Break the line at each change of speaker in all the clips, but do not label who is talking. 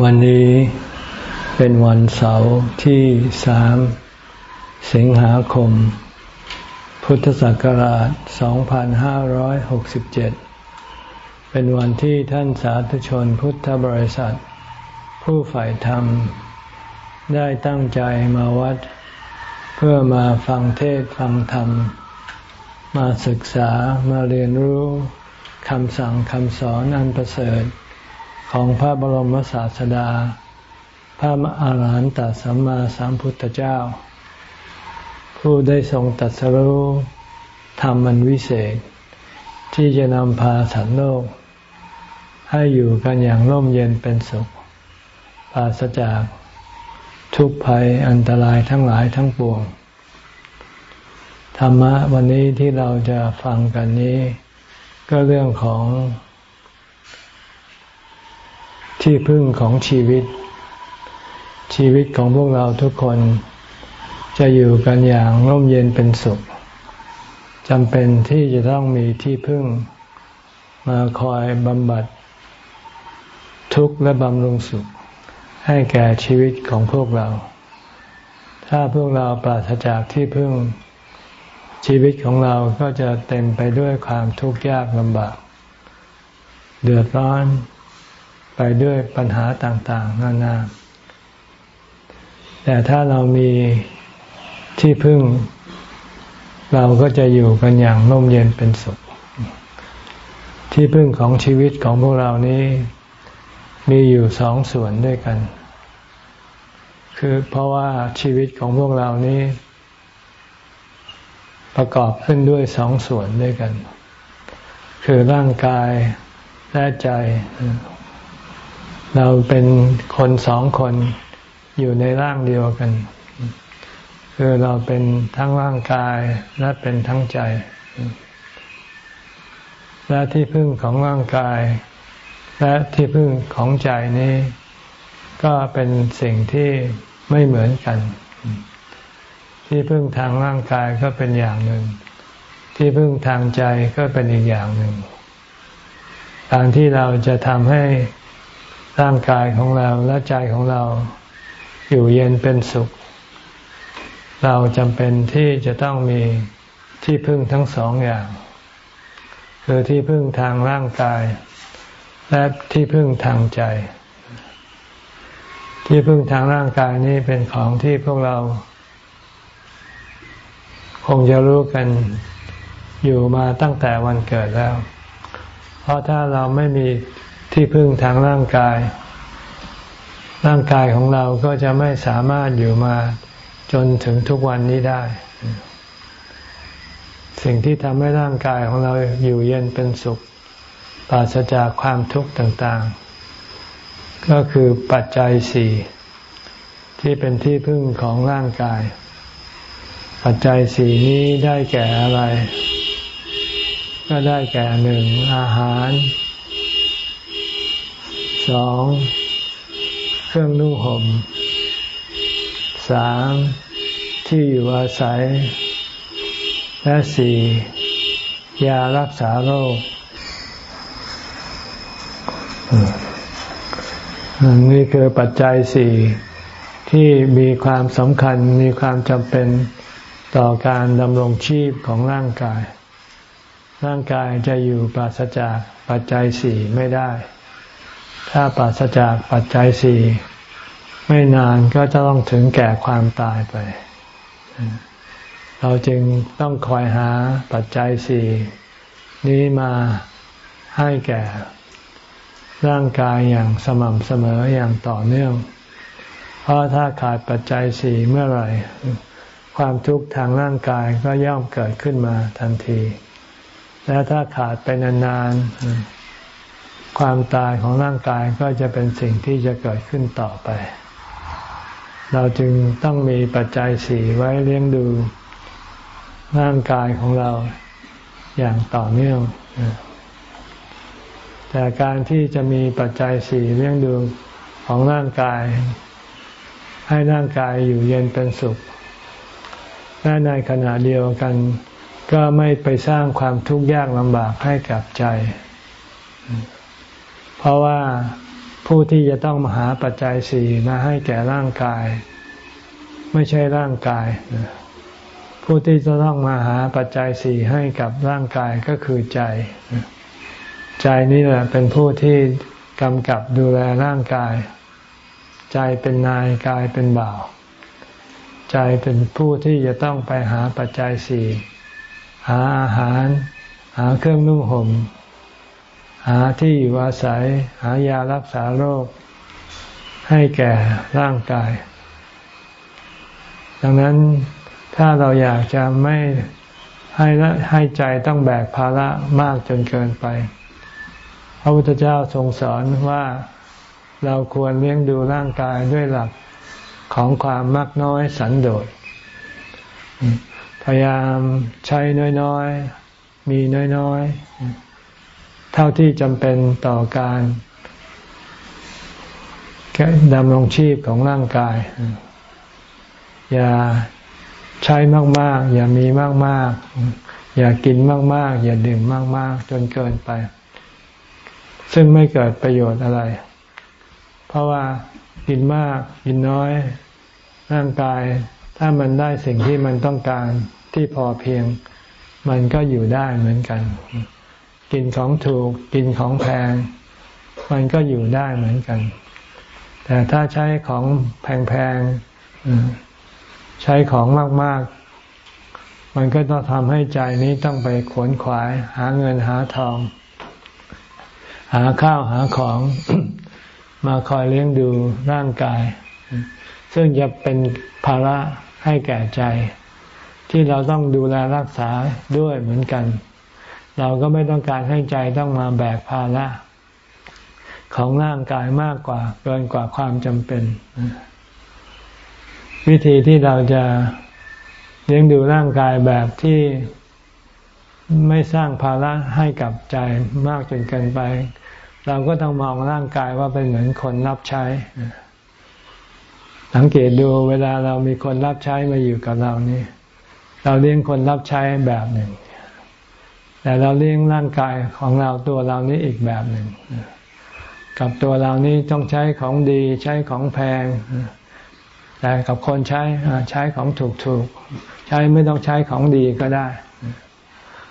วันนี้เป็นวันเสาร์ที่สามสิงหาคม พุทธศักราช 2567 เป็นวันที่ท่านสาธุชนพุทธบริษัท ผู้ฝ่ายธรรม ได้ตั้งใจมาวัด เพื่อมาฟังเทศฟังธรรม มาศึกษามาเรียนรู้คำสั่งคำสอนอันประเสริฐ ของพระบรมศาสดา พระอาหารหันตสัมมาสัมพุทธเจ้า ผู้ได้ทรงตัดสรู้ธรรมันวิเศษ ที่จะนำพาสัตว์โลก ให้อยู่กันอย่างร่มเย็นเป็นสุขปราศจากทุกภัยอันตรายทั้งหลายทั้งปวง ธรรมะวันนี้ที่เราจะฟังกันนี้ ก็เรื่องของ ที่พึ่งของชีวิต ชีวิตของพวกเราทุกคน จะอยู่กันอย่างร่มเย็นเป็นสุขจำเป็นที่จะต้องมีที่พึ่ง มาคอยบำบัด ทุกข์และบำรุงสุข ให้แก่ชีวิตของพวกเรา ถ้าพวกเราปราศจากที่พึ่ง ชีวิตของเราก็จะเต็มไปด้วยความทุกข์ยากลำบาก เดือดร้อน ด้วยปัญหาต่างๆ นานา แต่ถ้าเรามีที่พึ่ง เราก็จะอยู่กันอย่างร่มเย็นเป็นสุข ที่พึ่งของชีวิตของพวกเรานี้มีอยู่สองส่วนด้วยกัน คือเพราะว่าชีวิตของพวกเรานี้ ประกอบขึ้นด้วยสองส่วนด้วยกัน คือร่างกายและใจ เราเป็นคนสองคนอยู่ในร่างเดียวกัน คือเราเป็นทั้งร่างกายและเป็นทั้งใจ และที่พึ่งของร่างกาย และที่พึ่งของใจนี้ก็เป็นสิ่งที่ไม่เหมือนกัน ที่พึ่งทางร่างกายก็เป็นอย่างหนึ่ง ที่พึ่งทางใจก็เป็นอีกอย่างหนึ่งการที่เราจะทำให้ ร่างกายของเราและใจของเราอยู่เย็นเป็นสุข เราจำเป็นที่จะต้องมีที่พึ่งทั้งสองอย่าง คือที่พึ่งทางร่างกาย และที่พึ่งทางใจ ที่พึ่งทางร่างกายนี้เป็นของที่พวกเรา คงจะรู้กันอยู่มาตั้งแต่วันเกิดแล้ว เพราะถ้าเราไม่มี ที่พึ่งทางร่างกาย ร่างกายของเราก็จะไม่สามารถอยู่มาจนถึงทุกวันนี้ได้ สิ่งที่ทำให้ร่างกายของเราอยู่เย็นเป็นสุขปราศจากความทุกข์ต่างๆ ก็คือปัจจัยสี่ที่เป็นที่พึ่งของร่างกาย ปัจจัยสี่นี้ได้แก่อะไร ก็ได้แก่หนึ่งอาหาร สองเครื่องนุ่งห่มสามที่อยู่อาศัย และสี่ยารักษาโรคนี่คือปัจจัยสี่ที่มีความสำคัญมีความจำเป็นต่อการดำรงชีพของร่างกาย ร่างกายจะอยู่ปราศจากปัจจัยสี่ไม่ได้ ถ้าปราศจากปัจจัยสี่ไม่นานก็จะต้องถึงแก่ความตายไป เราจึงต้องคอยหาปัจจัยสี่นี้มาให้แก่ ร่างกายอย่างสม่ำเสมออย่างต่อเนื่อง เพราะถ้าขาดปัจจัยสี่เมื่อไหร่ ความทุกข์ทางร่างกายก็ย่อมเกิดขึ้นมาทันที และถ้าขาดไปนานๆ ความตายของร่างกายก็จะเป็นสิ่งที่จะเกิดขึ้นต่อไป เราจึงต้องมีปัจจัยสี่ไว้เลี้ยงดูร่างกายของเราอย่างต่อเนื่อง แต่การที่จะมีปัจจัยสี่เลี้ยงดูของร่างกาย ให้ร่างกายอยู่เย็นเป็นสุขและในขณะเดียวกัน ก็ไม่ไปสร้างความทุกข์ยากลำบากให้กับใจ เพราะว่าผู้ที่จะต้องมาหาปัจจัยสี่มาให้แก่ร่างกาย ไม่ใช่ร่างกาย ผู้ที่จะต้องมาหาปัจจัยสี่ให้กับร่างกายก็คือใจ ใจนี่แหละเป็นผู้ที่กำกับดูแลร่างกาย ใจเป็นนายกายเป็นบ่าว ใจเป็นผู้ที่จะต้องไปหาปัจจัยสี่หาอาหาร หาเครื่องนุ่งห่ม หาที่อยู่อาศัย หายารักษาโรค ให้แก่ร่างกาย ดังนั้นถ้าเราอยากจะไม่ให้ให้ใจต้องแบกภาระมากจนเกินไป พระพุทธเจ้าทรงสอนว่าเราควรเลี้ยงดูร่างกายด้วยหลักของความมักน้อยสันโดษ พยายามใช้น้อยๆ มีน้อยๆ เท่าที่จำเป็นต่อการดำรงชีพของร่างกาย อย่าใช้มาก ๆ อย่ามีมาก ๆ อย่ากินมาก ๆ อย่าดื่มมาก ๆ จนเกินไป ซึ่งไม่เกิดประโยชน์อะไร เพราะว่ากินมาก กินน้อย ร่างกาย ถ้ามันได้สิ่งที่มันต้องการที่พอเพียง มันก็อยู่ได้เหมือนกัน กินของถูก กินของแพง มันก็อยู่ได้เหมือนกัน แต่ถ้าใช้ของแพงๆใช้ของมากๆ มันก็ต้องทำให้ใจนี้ต้องไปขวนขวาย หาเงินหาทอง หาข้าวหาของ มาคอยเลี้ยงดูร่างกาย ซึ่งจะเป็นภาระให้แก่ใจ ที่เราต้องดูแลรักษาด้วยเหมือนกัน เราก็ไม่ต้องการให้ใจต้องมาแบกภาระของร่างกายมากกว่าเกินกว่าความจำเป็น วิธีที่เราจะเลี้ยงดูร่างกายแบบที่ไม่สร้างภาระให้กับใจมากจนเกินไป เราก็ต้องมองร่างกายว่าเป็นเหมือนคนรับใช้ สังเกตดูเวลาเรามีคนรับใช้มาอยู่กับเรานี่ เราเลี้ยงคนรับใช้แบบหนึ่ง แต่เราเลี้ยงร่างกายของเราตัวเรานี้อีกแบบหนึ่ง กับตัวเรานี้ต้องใช้ของดีใช้ของแพง แต่กับคนใช้ใช้ของถูกๆ ใช้ไม่ต้องใช้ของดีก็ได้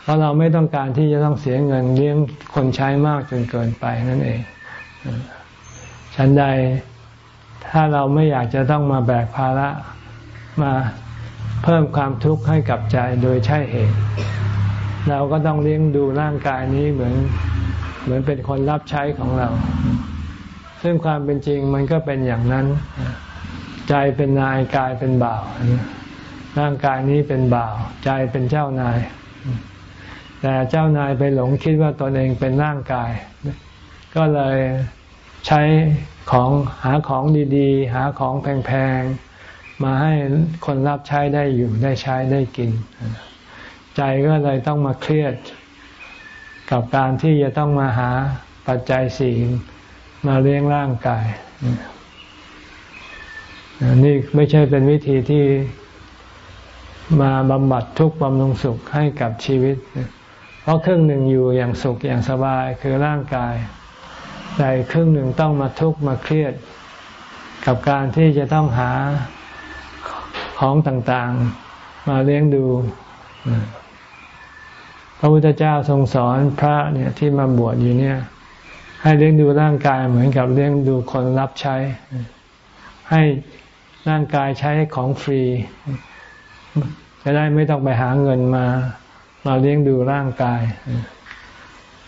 เพราะเราไม่ต้องการที่จะต้องเสียเงินเลี้ยงคนใช้มากจนเกินไปนั่นเองฉันใดถ้าเราไม่อยากจะต้องมาแบกภาระมาเพิ่มความทุกข์ให้กับใจโดยใช่เหตุ เราก็ต้องเลี้ยงดูร่างกายนี้เหมือนเหมือนเป็นคนรับใช้ของเรา ซึ่งความเป็นจริงมันก็เป็นอย่างนั้น ใจเป็นนายกายเป็นบ่าว ร่างกายนี้เป็นบ่าว ใจเป็นเจ้านาย แต่เจ้านายไปหลงคิดว่าตนเองเป็นร่างกาย ก็เลยใช้ของหาของดีๆ หาของแพงๆ มาให้คนรับใช้ได้อยู่ได้ใช้ได้กิน ใจก็เลยต้องมาเครียด กับการที่จะต้องมาหาปัจจัยสี่มาเลี้ยงร่างกายนี่ไม่ใช่เป็นวิธีที่มาบำบัดทุกข์บำรุงสุขให้กับชีวิต เพราะครึ่งหนึ่งอยู่อย่างสุขอย่างสบายคือร่างกายใจครึ่งหนึ่งต้องมาทุกข์มาเครียด กับการที่จะต้องหาของต่างๆ มาเลี้ยงดู พระพุทธเจ้าทรงสอนพระเนี่ยที่มาบวชอยู่เนี่ย ให้เลี้ยงดูร่างกายเหมือนกับเลี้ยงดูคนรับใช้ ให้ร่างกายใช้ของฟรี จะได้ไม่ต้องไปหาเงินมา มาเลี้ยงดูร่างกาย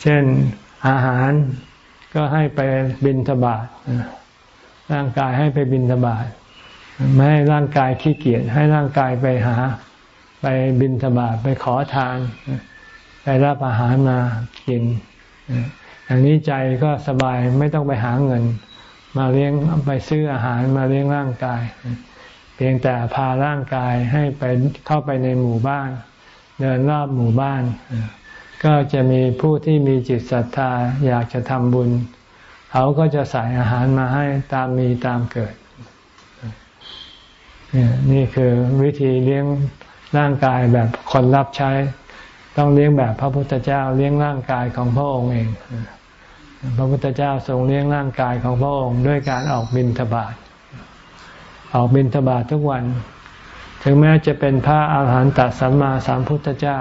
เช่นอาหารก็ให้ไปบินทบาทร่างกายให้ไปบินทบาทไม่ให้ร่างกายขี้เกียจให้ร่างกายไปหา ไปบินทบาทไปขอทาน ไปรับอาหารมากินอย่างนี้ใจก็สบายไม่ต้องไปหาเงิน มาเลี้ยงไปซื้ออาหารมาเลี้ยงร่างกาย เพียงแต่พาร่างกายให้ไปเข้าไปในหมู่บ้าน เดินรอบหมู่บ้าน ก็จะมีผู้ที่มีจิตศรัทธาอยากจะทำบุญ เขาก็จะใส่อาหารมาให้ตามมีตามเกิด นี่คือวิธีเลี้ยงร่างกายแบบคนรับใช้ ต้องเลี้ยงแบบพระพุทธเจ้าเลี้ยงร่างกายของพระองค์เอง พระพุทธเจ้าทรงเลี้ยงร่างกายของพระองค์ ด้วยการออกบิณฑบาตออกบิณฑบาตทุกวัน ถึงแม้จะเป็นพระอาหารหันตสัมมาสัมพุทธเจ้า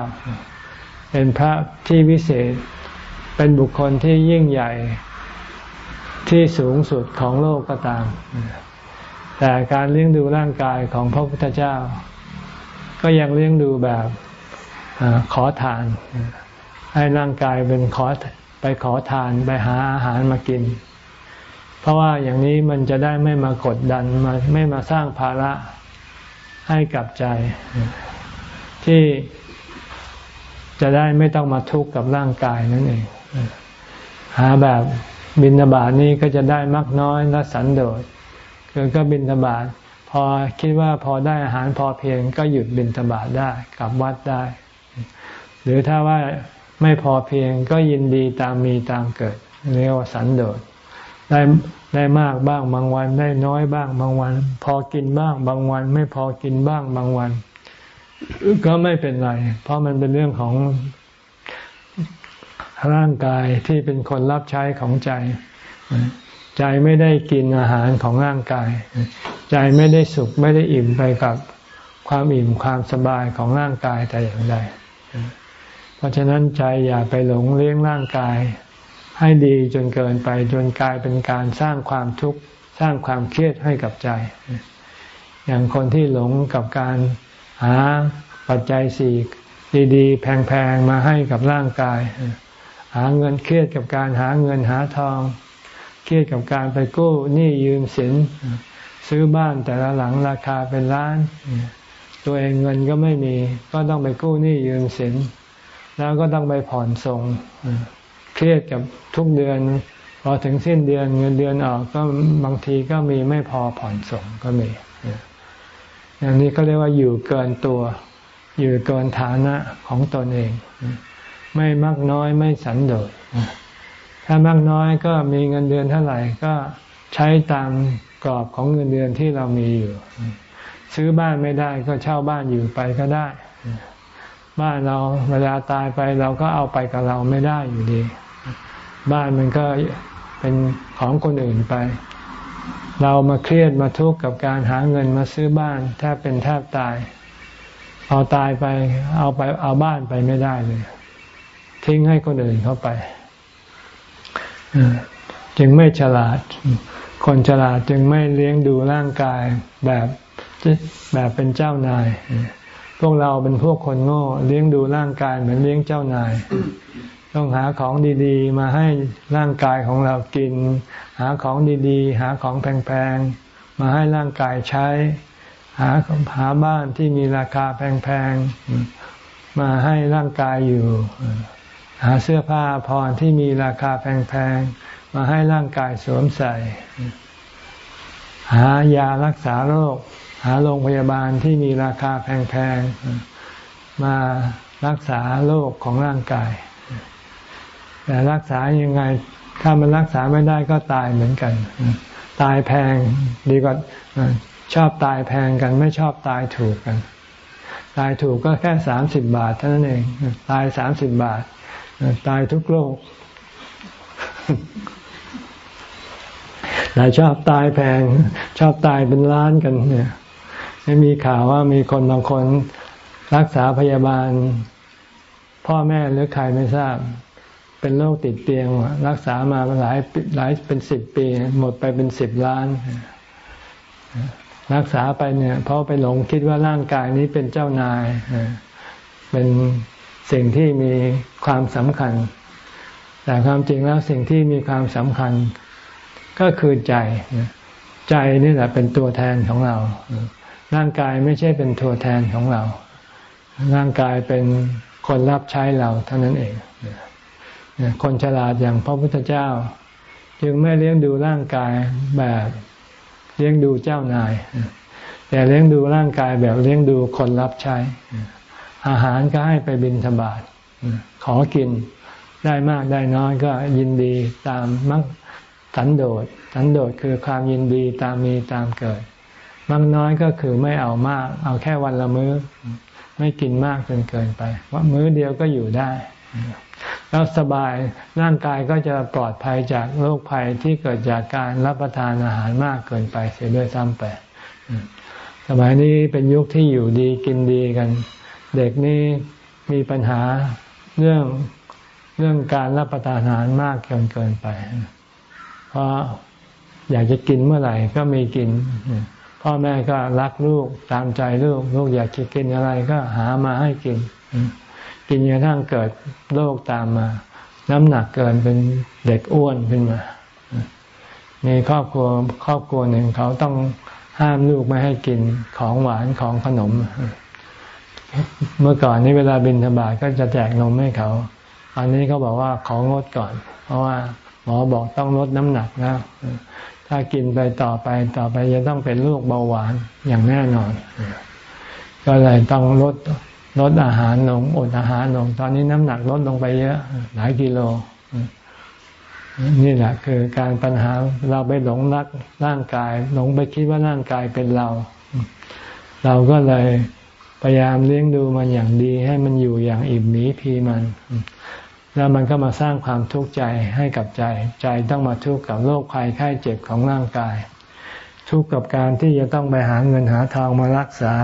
เป็นพระที่วิเศษเป็นบุคคลที่ยิ่งใหญ่ที่สูงสุดของโลกก็ตาม แต่การเลี้ยงดูร่างกายของพระพุทธเจ้า ก็ยังเลี้ยงดูแบบ อขอทาน ให้ร่างกายเป็นขอไปขอทานไปหาอาหารมากิน เพราะว่าอย่างนี้มันจะได้ไม่มากดดันมาไม่มาสร้างภาระให้กับใจ ที่จะได้ไม่ต้องมาทุกข์กับร่างกายนั่นเองหาแบบบินบาตนี้ก็จะได้มักน้อยและสันโดษคือก็บินบาตพอคิดว่าพอได้อาหารพอเพียงก็หยุดบินบาตได้กลับวัดได้ หรือถ้าว่าไม่พอเพียงก็ยินดีตามมีตามเกิดเรียกว่าสันโดษได้ได้มากบ้างบางวัน ได้น้อยบ้างบางวัน พอกินบ้างบางวัน ไม่พอกินบ้างบางวัน ก็ไม่เป็นไร เพราะมันเป็นเรื่องของร่างกายที่เป็นคนรับใช้ของใจ ใจไม่ได้กินอาหารของร่างกาย ใจไม่ได้สุขไม่ได้อิ่มไปกับความอิ่มความสบายของร่างกายแต่อย่างใด เพราะฉะนั้นใจอย่าไปหลงเลี้ยงร่างกาย ให้ดีจนเกินไปจนกลายเป็นการสร้างความทุกข์สร้างความเครียดให้กับใจ อย่างคนที่หลงกับการหาปัจจัยสี่ดีๆ แพงๆ มาให้กับร่างกาย หาเงินเครียดกับการหาเงินหาทอง เครียดกับการไปกู้หนี้ยืมสิน ซื้อบ้านแต่ละหลังราคาเป็นล้าน ตัวเองเงินก็ไม่มี ก็ต้องไปกู้หนี้ยืมสิน แล้วก็ต้องไปผ่อนส่ง เครียดกับทุกเดือน พอถึงสิ้นเดือนเงินเดือนออกก็บางทีก็มีไม่พอผ่อนส่งก็มีอย่างนี้ก็เรียกว่าอยู่เกินตัว อยู่เกินฐานะของตนเอง ไม่มากน้อยไม่สันโดษถ้ามากน้อยก็มีเงินเดือนเท่าไหร่ก็ใช้ตามกรอบของเงินเดือนที่เรามีอยู่ ซื้อบ้านไม่ได้ก็เช่าบ้านอยู่ไปก็ได้ บ้านเราเวลาตายไปเราก็เอาไปกับเราไม่ได้อยู่ดี บ้านมันก็เป็นของคนอื่นไป เรามาเครียดมาทุกข์กับการหาเงินมาซื้อบ้านแทบเป็นแทบตายพอตายไปเอาไปเอาบ้านไปไม่ได้เลย ทิ้งให้คนอื่นเข้าไปจึงไม่ฉลาด คนฉลาดจึงไม่เลี้ยงดูร่างกายแบบ แบบเป็นเจ้านาย พวกเราเป็นพวกคนโง่เลี้ยงดูร่างกายเหมือนเลี้ยงเจ้านาย ต้องหาของดีๆ มาให้ร่างกายของเรากิน หาของดีๆ หาของแพงๆ มาให้ร่างกายใช้ หาหาบ้านที่มีราคาแพงๆ มาให้ร่างกายอยู่ หาเสื้อผ้าพรที่มีราคาแพงๆ มาให้ร่างกายสวมใส่ หายารักษาโรค หาโรงพยาบาลที่มีราคาแพงๆ มารักษาโรคของร่างกาย แต่รักษายังไง ถ้ามันรักษาไม่ได้ก็ตายเหมือนกัน ตายแพงดีกว่าชอบตายแพงกัน ไม่ชอบตายถูกกัน ตายถูกก็แค่สามสิบบาทเท่านั้นเอง ตายสามสิบบาท ตายทุกโลกแต่ชอบตายแพง ชอบตายเป็นล้านกันเนี่ย ไม่มีข่าวว่ามีคนบางคนรักษาพยาบาล พ่อแม่หรือใครไม่ทราบ เป็นโรคติดเตียง รักษามาหลายหลายเป็นสิบปี หมดไปเป็นสิบล้าน รักษาไปเนี่ย เพราะไปหลงคิดว่าร่างกายนี้เป็นเจ้านาย เป็นสิ่งที่มีความสำคัญ แต่ความจริงแล้วสิ่งที่มีความสำคัญก็คือใจ ใจนี่แหละเป็นตัวแทนของเรา ร่างกายไม่ใช่เป็นตัวแทนของเรา ร่างกายเป็นคนรับใช้เราเท่านั้นเอง คนฉลาดอย่างพระพุทธเจ้า จึงไม่เลี้ยงดูร่างกายแบบเลี้ยงดูเจ้านาย แต่เลี้ยงดูร่างกายแบบเลี้ยงดูคนรับใช้ อาหารก็ให้ไปบินธบาตขอกินได้มากได้น้อยก็ยินดีตามมักสันโดษสันโดษคือความยินดีตามมีตามเกิด มักน้อยก็คือไม่เอามาก เอาแค่วันละมื้อ ไม่กินมากจนเกินไป ว่ามื้อเดียวก็อยู่ได้ แล้วสบายร่างกายก็จะปลอดภัยจากโรคภัยที่เกิดจากการรับประทานอาหารมากเกินไปเสียด้วยซ้ำไปสมัยนี้เป็นยุคที่อยู่ดีกินดีกัน เด็กนี่มีปัญหาเรื่องเรื่องการรับประทานอาหารมากเกินเกินไป เพราะอยากจะกินเมื่อไหร่ก็มีกิน พ่อแม่ก็รักลูกตามใจลูก ลูกอยากจะกินอะไรก็หามาให้กิน กินจนกระทั่งเกิดโรคตามมา น้ำหนักเกินเป็นเด็กอ้วนขึ้นมา มีครอบครัวครอบครัวหนึ่งเขาต้องห้ามลูกไม่ให้กินของหวานของขนม เมื่อก่อนนี้เวลาบินธบาตก็จะแจกนมให้เขา อันนี้เขาบอกว่าของดก่อน เพราะว่าหมอบอกต้องลดน้ำหนักนะ ถ้ากินไปต่อไปต่อไปจะต้องเป็นลูกเบาหวานอย่างแน่นอน ก็เลยต้องลดลดอาหารลงอดอาหารลง ตอนนี้น้ำหนักลดลงไปเยอะ หลายกิโล นี่แหละคือการปัญหาเราไปหลงรักร่างกาย หลงไปคิดว่าร่างกายเป็นเรา เราก็เลยพยายามเลี้ยงดูมันอย่างดี ให้มันอยู่อย่างอิ่มหมีพีมัน แล้วมันก็มาสร้างความทุกข์ใจให้กับใจ ใจต้องมาทุกข์กับโรคภัยไข้เจ็บของร่างกาย ทุกข์กับการที่จะต้องไปหาเงินหาทองมารักษา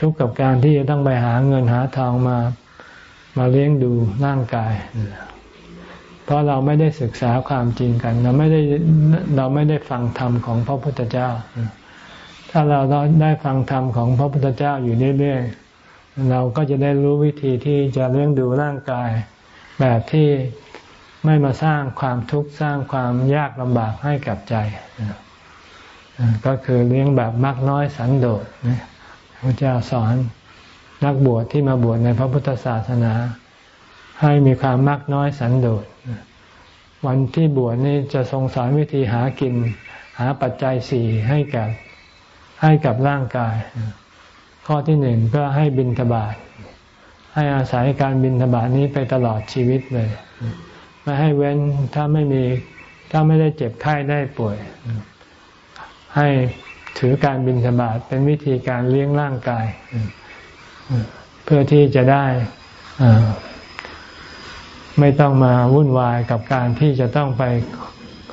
ทุกข์กับการที่จะต้องไปหาเงินหาทองมามาเลี้ยงดูร่างกาย เพราะเราไม่ได้ศึกษาความจริงกัน เราไม่ได้เราไม่ได้ฟังธรรมของพระพุทธเจ้า ถ้าเราได้ฟังธรรมของพระพุทธเจ้าอยู่เรื่อยๆเราก็จะได้รู้วิธีที่จะเลี้ยงดูร่างกาย แบบที่ไม่มาสร้างความทุกข์สร้างความยากลำบากให้กับใจ ก็คือเลี้ยงแบบมักน้อยสันโดษพระเจ้าสอนนักบวชที่มาบวชในพระพุทธศาสนา ให้มีความมักน้อยสันโดษวันที่บวชนี่จะทรงสอนวิธีหากิน หาปัจจัยสี่ให้กับให้กับร่างกาย ข้อที่หนึ่งก็ให้บินทบาท ให้อาศัยการบินทบาทนี้ไปตลอดชีวิตเลย ไม่ให้เว้นถ้าไม่มีถ้าไม่ได้เจ็บไข้ได้ป่วย ให้ถือการบินทบาทเป็นวิธีการเลี้ยงร่างกาย เพื่อที่จะได้ไม่ต้องมาวุ่นวายกับการที่จะต้องไป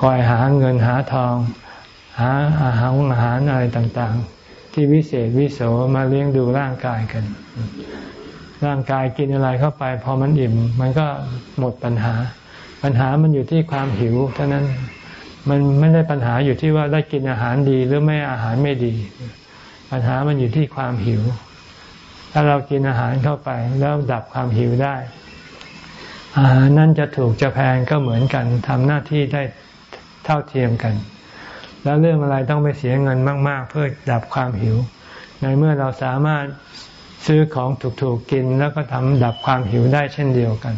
คอยหาเงินหาทอง หาอาหารอาหารอะไรต่าง ๆ ที่วิเศษวิโสมาเลี้ยงดูร่างกายกัน ร่างกายกินอะไรเข้าไป พอมันอิ่ม มันก็หมดปัญหา ปัญหามันอยู่ที่ความหิวเท่านั้นมันไม่ได้ปัญหาอยู่ที่ว่าได้กินอาหารดีหรือไม่อาหารไม่ดี ปัญหามันอยู่ที่ความหิว ถ้าเรากินอาหารเข้าไป แล้วดับความหิวได้ อาหารนั้นจะถูกจะแพงก็เหมือนกันทำหน้าที่ได้เท่าเทียมกัน แล้วเรื่องอะไรต้องไปเสียเงินมาก ๆ เพื่อดับความหิว ในเมื่อเราสามารถ ซื้อของถูกๆกินแล้วก็ทำดับความหิวได้เช่นเดียวกัน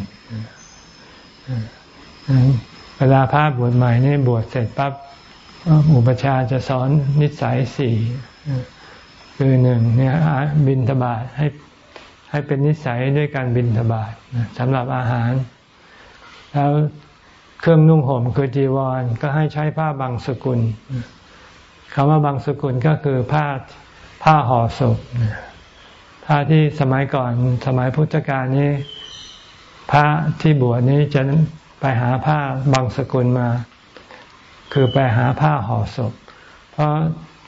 เวลาพระบวชใหม่นี่บวชเสร็จปั๊บอุปชาจะสอนนิสัยสี่คือหนึ่งเนี่ยบินทบาทให้ให้เป็นนิสัยด้วยการบินทบาทสำหรับอาหาร แล้วเครื่องนุ่งห่มคือจีวรก็ให้ใช้ผ้าบางสกุลคำว่าบางสกุลก็คือผ้าผ้าห่อศพ ผ้าที่สมัยก่อนสมัยพุทธกาลนี้ พระที่บวชนี้จะไปหาผ้าบางสกุลมา คือไปหาผ้าห่อศพ เพราะ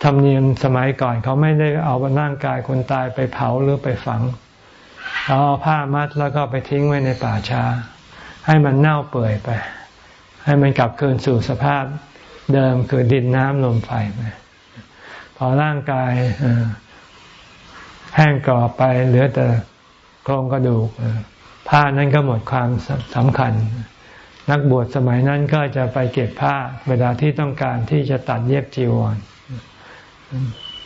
ธรรมเนียมสมัยก่อนเขาไม่ได้เอาร่างกายคนตายไปเผาหรือไปฝังเอาผ้ามัดแล้วก็ไปทิ้งไว้ในป่าช้า ให้มันเน่าเปื่อยไป ให้มันกลับคืนสู่สภาพเดิมคือดินน้ำลมไฟไปพอร่างกาย แห้งกรอบไปเหลือแต่โครงกระดูกผ้านั้นก็หมดความสำคัญ นักบวชสมัยนั้นก็จะไปเก็บผ้าเวลาที่ต้องการที่จะตัดเย็บจีวร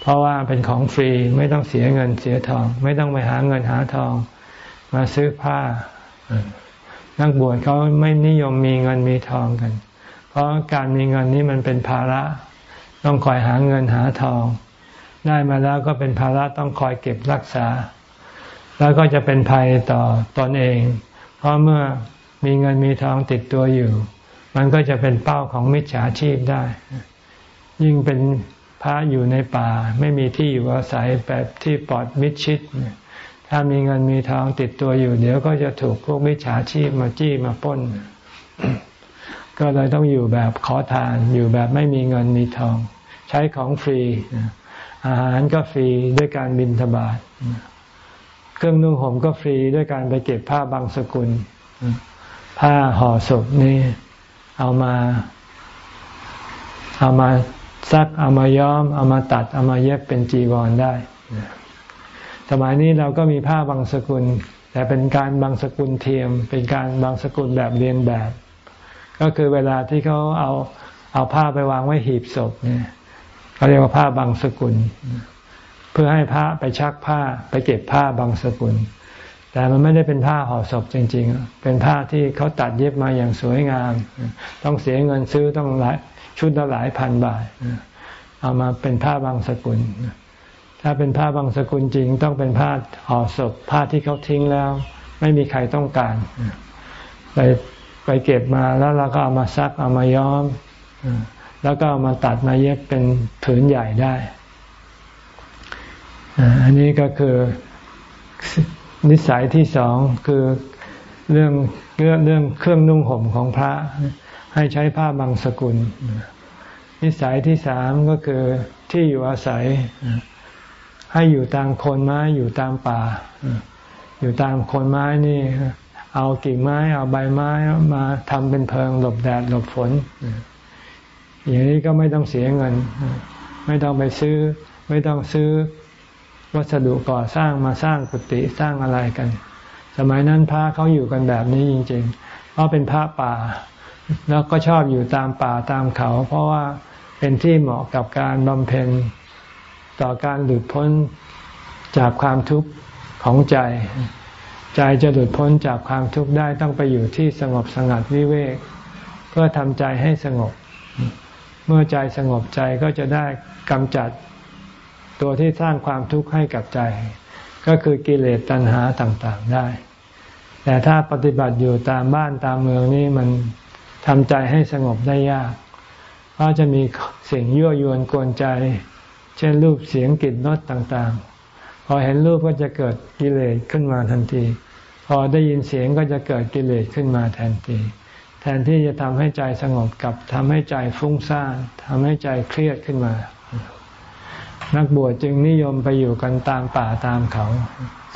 เพราะว่าเป็นของฟรีไม่ต้องเสียเงินเสียทอง ไม่ต้องไปหาเงินหาทอง มาซื้อผ้า นักบวชเขาไม่นิยมมีเงินมีทองกัน เพราะการมีเงินนี้มันเป็นภาระ ต้องคอยหาเงินหาทอง ได้มาแล้วก็เป็นภาระต้องคอยเก็บรักษา แล้วก็จะเป็นภัยต่อตอนเอง เพราะเมื่อมีเงินมีทองติดตัวอยู่ มันก็จะเป็นเป้าของมิจฉาชีพได้ ยิ่งเป็นพระอยู่ในป่า ไม่มีที่อยู่อาศัยแบบที่ปลอดมิดชิด ถ้ามีเงินมีทองติดตัวอยู่ เดี๋ยวก็จะถูกพวกมิจฉาชีพมาจี้มาป้น ก็เลยต้องอยู่แบบขอทานอยู่แบบไม่มีเงินมีทอง ใช้ของฟรี อาหารก็ฟรีด้วยการบินทบาทเครื่องนุ่งห่มก็ฟรีด้วยการไปเก็บผ้าบางสกุล ผ้าห่อศพนี่เอามาเอามาซักเอามาย้อม เอามาตัด เอามาเย็บเป็นจีวรได้ สมัยนี้เราก็มีผ้าบางสกุล แต่เป็นการบางสกุลเทียม เป็นการบางสกุลแบบเรียนแบบ ก็คือเวลาที่เขาเอาเอาผ้าไปวางไว้หีบศพเนี่ย เขาเรียกว่าผ้าบางสกุล เพื่อให้พระไปชักผ้าไปเก็บผ้าบางสกุล แต่มันไม่ได้เป็นผ้าห่อศพจริง ๆ เป็นผ้าที่เขาตัดเย็บมาอย่างสวยงาม ต้องเสียเงินซื้อต้องหลายชุดละหลายพันบาทเอามาเป็นผ้าบางสกุล ถ้าเป็นผ้าบางสกุลจริง ต้องเป็นผ้าห่อศพ ผ้าที่เขาทิ้งแล้ว ไม่มีใครต้องการ ไปไปเก็บมาแล้วเราก็เอามาซักเอามาย้อม แล้วก็ามาตัดมาเย็บเป็นผืนใหญ่ได้ อันนี้ก็คือนิสัยที่สองคือเรื่องเรื่องเรื่องเครื่องนุ่งห่มของพระ ให้ใช้ผ้าบางสกุล นิสัยที่สามก็คือที่อยู่อาศัย ให้อยู่ตามโคนไม้อยู่ตามป่า อยู่ตามโคนไม้นี่ เอากิ่งไม้เอาใบไม้มาทำเป็นเพิงหลบแดดหลบฝน อย่างนี้ก็ไม่ต้องเสียเงิน ไม่ต้องไปซื้อ ไม่ต้องซื้อวัสดุก่อสร้างมาสร้างกุฏิสร้างอะไรกัน สมัยนั้นพระเขาอยู่กันแบบนี้จริงๆ เพราะเป็นพระป่า แล้วก็ชอบอยู่ตามป่าตามเขา เพราะว่าเป็นที่เหมาะกับการบำเพ็ญต่อการหลุดพ้นจากความทุกข์ของใจ ใจจะหลุดพ้นจากความทุกข์ได้ต้องไปอยู่ที่สงบสงัดวิเวกเพื่อทำใจให้สงบ เมื่อใจสงบใจก็จะได้กำจัดตัวที่สร้างความทุกข์ให้กับใจ ก็คือกิเลสตัณหาต่างๆได้ แต่ถ้าปฏิบัติอยู่ตามบ้านตามเมืองนี่มันทำใจให้สงบได้ยากเพราะจะมีเสียงยั่วยวนกวนใจ เช่นรูปเสียงกลิ่นรสต่างๆ พอเห็นรูปก็จะเกิดกิเลสขึ้นมาทันที พอได้ยินเสียงก็จะเกิดกิเลสขึ้นมาทันที แทนที่จะทำให้ใจสงบกับทำให้ใจฟุ้งซ่านทำให้ใจเครียดขึ้นมา นักบวชจึงนิยมไปอยู่กันตามป่าตามเขา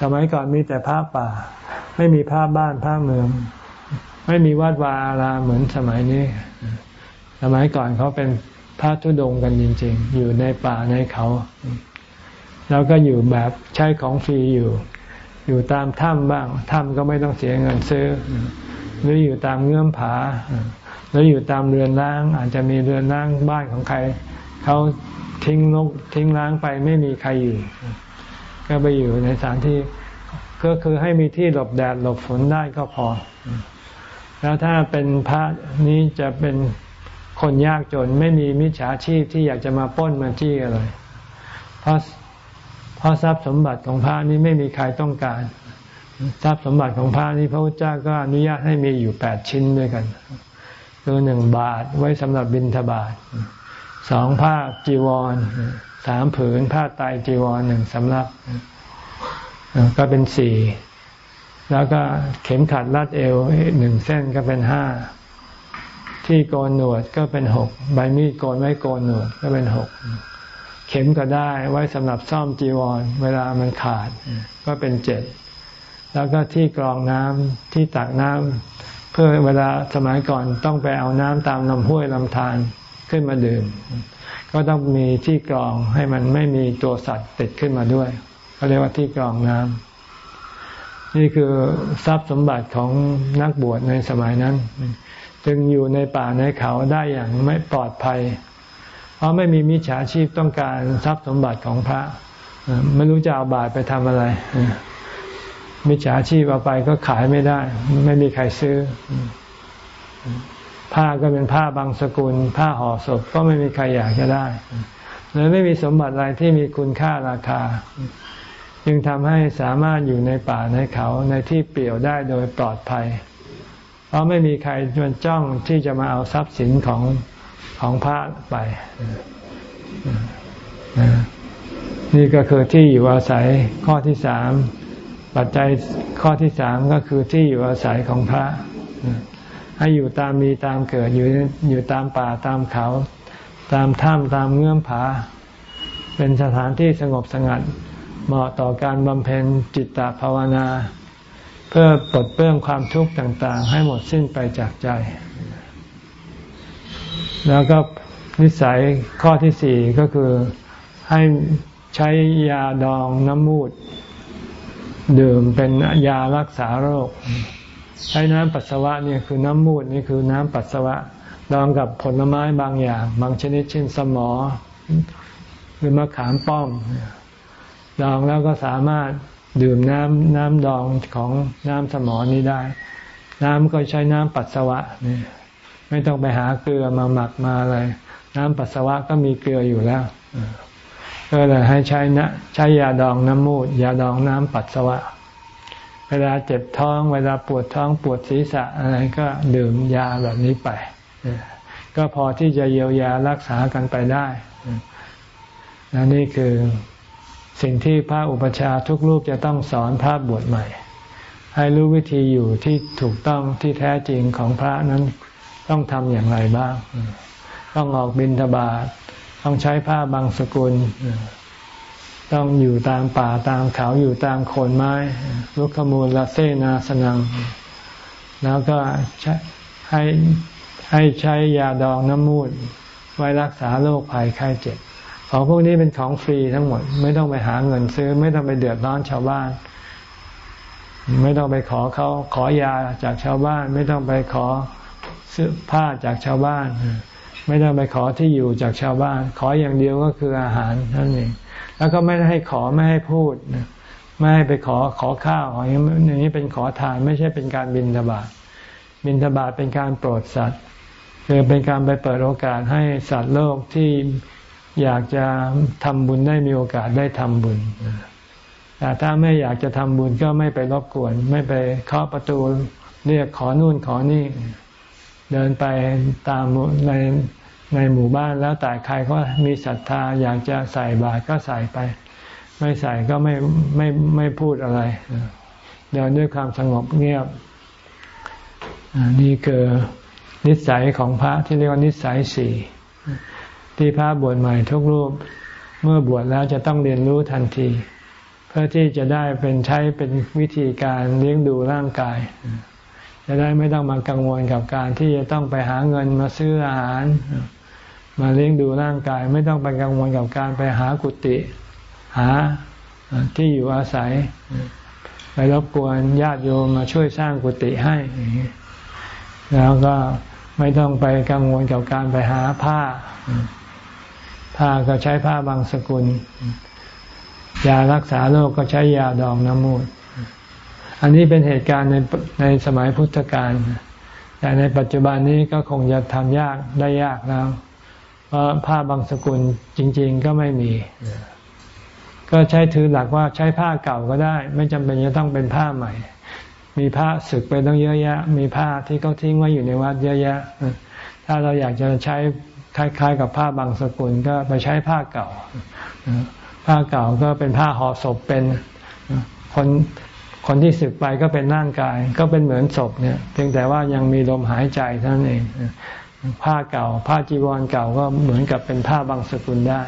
สมัยก่อนมีแต่ภาพป่า ไม่มีภาพบ้านภาพเมือง ไม่มีวัดวาอารามเหมือนสมัยนี้ สมัยก่อนเขาเป็นพระทุดงกันจริง ๆ อยู่ในป่าในเขา แล้วก็อยู่แบบใช้ของฟรีอยู่ อยู่ตามถ้ำบ้างถ้ำก็ไม่ต้องเสียเงินซื้อ หรืออยู่ตามเงื่อมผา หรืออยู่ตามเรือนร่าง อาจจะมีเรือนร่างบ้านของใครเขาทิ้งลกทิ้งล้างไปไม่มีใครอยู่ ก็ไปอยู่ในสถานที่ ก็คือให้มีที่หลบแดดหลบฝนได้ก็พอ แล้วถ้าเป็นพระนี้จะเป็นคนยากจนไม่มีมิจฉาชีพที่อยากจะมาป้นมาจี้อะไรเพราะเพราะทรัพย์สมบัติของพระนี้ไม่มีใครต้องการ ทรัพย์สมบัติของพระนี้พระพุทธเจ้าก็อนุญาตให้มีอยู่แปดชิ้นด้วยกันคือหนึ่งบาทไว้สำหรับบิณฑบาตสองผ้าจีวรสามผืนผ้าไตจีวรหนึ่งสำรับก็เป็นสี่แล้วก็เข็มขัดรัดเอวหนึ่งเส้นก็เป็นห้าที่โกนหนวดก็เป็นหกใบมีดโกนไว้โกนหนวดก็เป็นหกเข็มก็ได้ไว้สำหรับซ่อมจีวร เวลามันขาด ก็เป็นเจ็ด แล้วก็ที่กรองน้ำที่ตักน้ำเพื่อเวลาสมัยก่อนต้องไปเอาน้ำตามลำห้วยลำธารขึ้นมาดื่ม ก็ต้องมีที่กรองให้มันไม่มีตัวสัตว์ติดขึ้นมาด้วยเขาเรียกว่าที่กรองน้ำนี่คือทรัพย์สมบัติของนักบวชในสมัยนั้น จึงอยู่ในป่าในเขาได้อย่างไม่ปลอดภัย เพราะไม่มีมิจฉาชีพต้องการทรัพย์สมบัติของพระ ไม่รู้จะเอาบาตรไปทำอะไร มิจฉาชีพเอาไปก็ขายไม่ได้ ไม่มีใครซื้อ ผ้าก็เป็นผ้าบางสกุล ผ้าห่อศพก็ไม่มีใครอยากจะได้เลยไม่มีสมบัติอะไรที่มีคุณค่าราคา จึงทำให้สามารถอยู่ในป่าในเขาในที่เปี่ยวได้โดยปลอดภัย เพราะไม่มีใครจนจ้องที่จะมาเอาทรัพย์สินของของพระไป นี่ก็คือที่อยู่อาศัยข้อที่สาม ปัจจัยข้อที่สามก็คือที่อยู่อาศัยของพระ ให้อยู่ตามมีตามเกิดอยู่อยู่ตามป่าตามเขา ตามถ้ำตามเงื่อมผา เป็นสถานที่สงบสงัด เหมาะต่อการบำเพ็ญจิตตภาวนา เพื่อปลดเปลื้องความทุกข์ต่าง ๆ ให้หมดสิ้นไปจากใจ แล้วก็นิสัยข้อที่สี่ก็คือให้ใช้ยาดองน้ำมูด ดื่มเป็นยารักษาโรคใช้น้ำปัสสาวะนี่คือน้ำมูดนี่คือน้ำปัสสาวะดองกับผลไม้บางอย่าง บางชนิดเช่นสมอ หรือมะขามป้อม ดองแล้วก็สามารถดื่มน้ำน้ำดองของน้ำสมอนี้ได้ น้ำก็ใช้น้ำปัสสาวะนี่ไม่ต้องไปหาเกลือมาหมักมาอะไร น้ำปัสสาวะก็มีเกลืออยู่แล้ว ก็เลยให้ใช้นะใช้ยาดองน้ำมูดยาดองน้ำปัสสาวะ เวลาเจ็บท้องเวลาปวดท้องปวดศีรษะอะไรก็ดื่มยาแบบนี้ไป ก็พอที่จะเยียวยารักษากันไปได้นนี่คือสิ่งที่พระอุปชาทุกรูปจะต้องสอนพระบวชใหม่ ให้รู้วิธีอยู่ที่ถูกต้องที่แท้จริงของพระนั้นต้องทำอย่างไรบ้าง ต้องออกบิณฑบาต ต้องใช้ผ้าบางสกุล ต้องอยู่ตามป่าตามเขาอยู่ตามโคนไม้ลุกขมูลละเซนาสนัง แล้วก็ให้ให้ใช้ยาดองน้ำมูด ไว้รักษาโรคภัยไข้เจ็บของพวกนี้เป็นของฟรีทั้งหมด ไม่ต้องไปหาเงินซื้อ ไม่ต้องไปเดือดร้อนชาวบ้าน ไม่ต้องไปขอเขาขอยาจากชาวบ้าน ไม่ต้องไปขอเสื้อผ้าจากชาวบ้าน ไม่ต้องไปขอที่อยู่จากชาวบ้าน ขออย่างเดียวก็คืออาหารนั่นเองแล้วก็ไม่ได้ให้ขอไม่ให้พูดไม่ให้ไปขอขอข้าวอย่างนี้เป็นขอทานไม่ใช่เป็นการบินทบาทบินทบาทเป็นการโปรดสัตว์คือเป็นการไปเปิดโอกาสให้สัตว์โลกที่อยากจะทำบุญได้มีโอกาสได้ทำบุญแต่ถ้าไม่อยากจะทำบุญก็ไม่ไปรบกวน ไม่ไปเคาะประตูเรียกขอนู่นขอนี่ เดินไปตามในในหมู่บ้านแล้วแต่ใครก็มีศรัทธาอยากจะใส่บาตรก็ใส่ไป ไม่ใส่ก็ไม่ไม่ไม่พูดอะไร เดินด้วยความสงบเงียบนี่คือนิสัยของพระที่เรียกว่านิสัยสี่ที่พระบวชใหม่ทุกรูปเมื่อบวชแล้วจะต้องเรียนรู้ทันที เพื่อที่จะได้เป็นใช้เป็นวิธีการเลี้ยงดูร่างกาย จะได้ไม่ต้องมากังวลกับการที่จะต้องไปหาเงินมาซื้ออาหาร มาเลี้ยงดูร่างกาย ไม่ต้องไปกังวลกับการไปหากุฏิหาที่อยู่อาศัย ไปรบกวนญาติโยมมาช่วยสร้างกุฏิให้ แล้วก็ไม่ต้องไปกังวลกับการไปหาผ้า ผ้าก็ใช้ผ้าบางสกุล ยารักษาโรคก็ใช้ยาดองน้ำมูด อันนี้เป็นเหตุการณ์ในในสมัยพุทธกาลแต่ในปัจจุบันนี้ก็คงจะทำยากได้ยากแล้ว เพราะผ้าบางสกุลจริง ๆ ก็ไม่มี ก็ใช้ถือหลักว่าใช้ผ้าเก่าก็ได้ ไม่จำเป็นจะต้องเป็นผ้าใหม่ มีผ้าสึกไปต้องเยอะแยะ มีผ้าที่เขาทิ้งไว้อยู่ในวัดเยอะแยะ ถ้าเราอยากจะใช้คล้ายๆ กับผ้าบางสกุลก็ไปใช้ผ้าเก่า ผ้าเก่าก็เป็นผ้าห่อศพเป็นคน คนที่สึกไปก็เป็นร่างกาย ก็เป็นเหมือนศพเนี่ยเพียงแต่ว่ายังมีลมหายใจเท่านั้นเองผ้าเก่า ผ้าจีวรเก่าก็เหมือนกับเป็นผ้าบางสกุลได้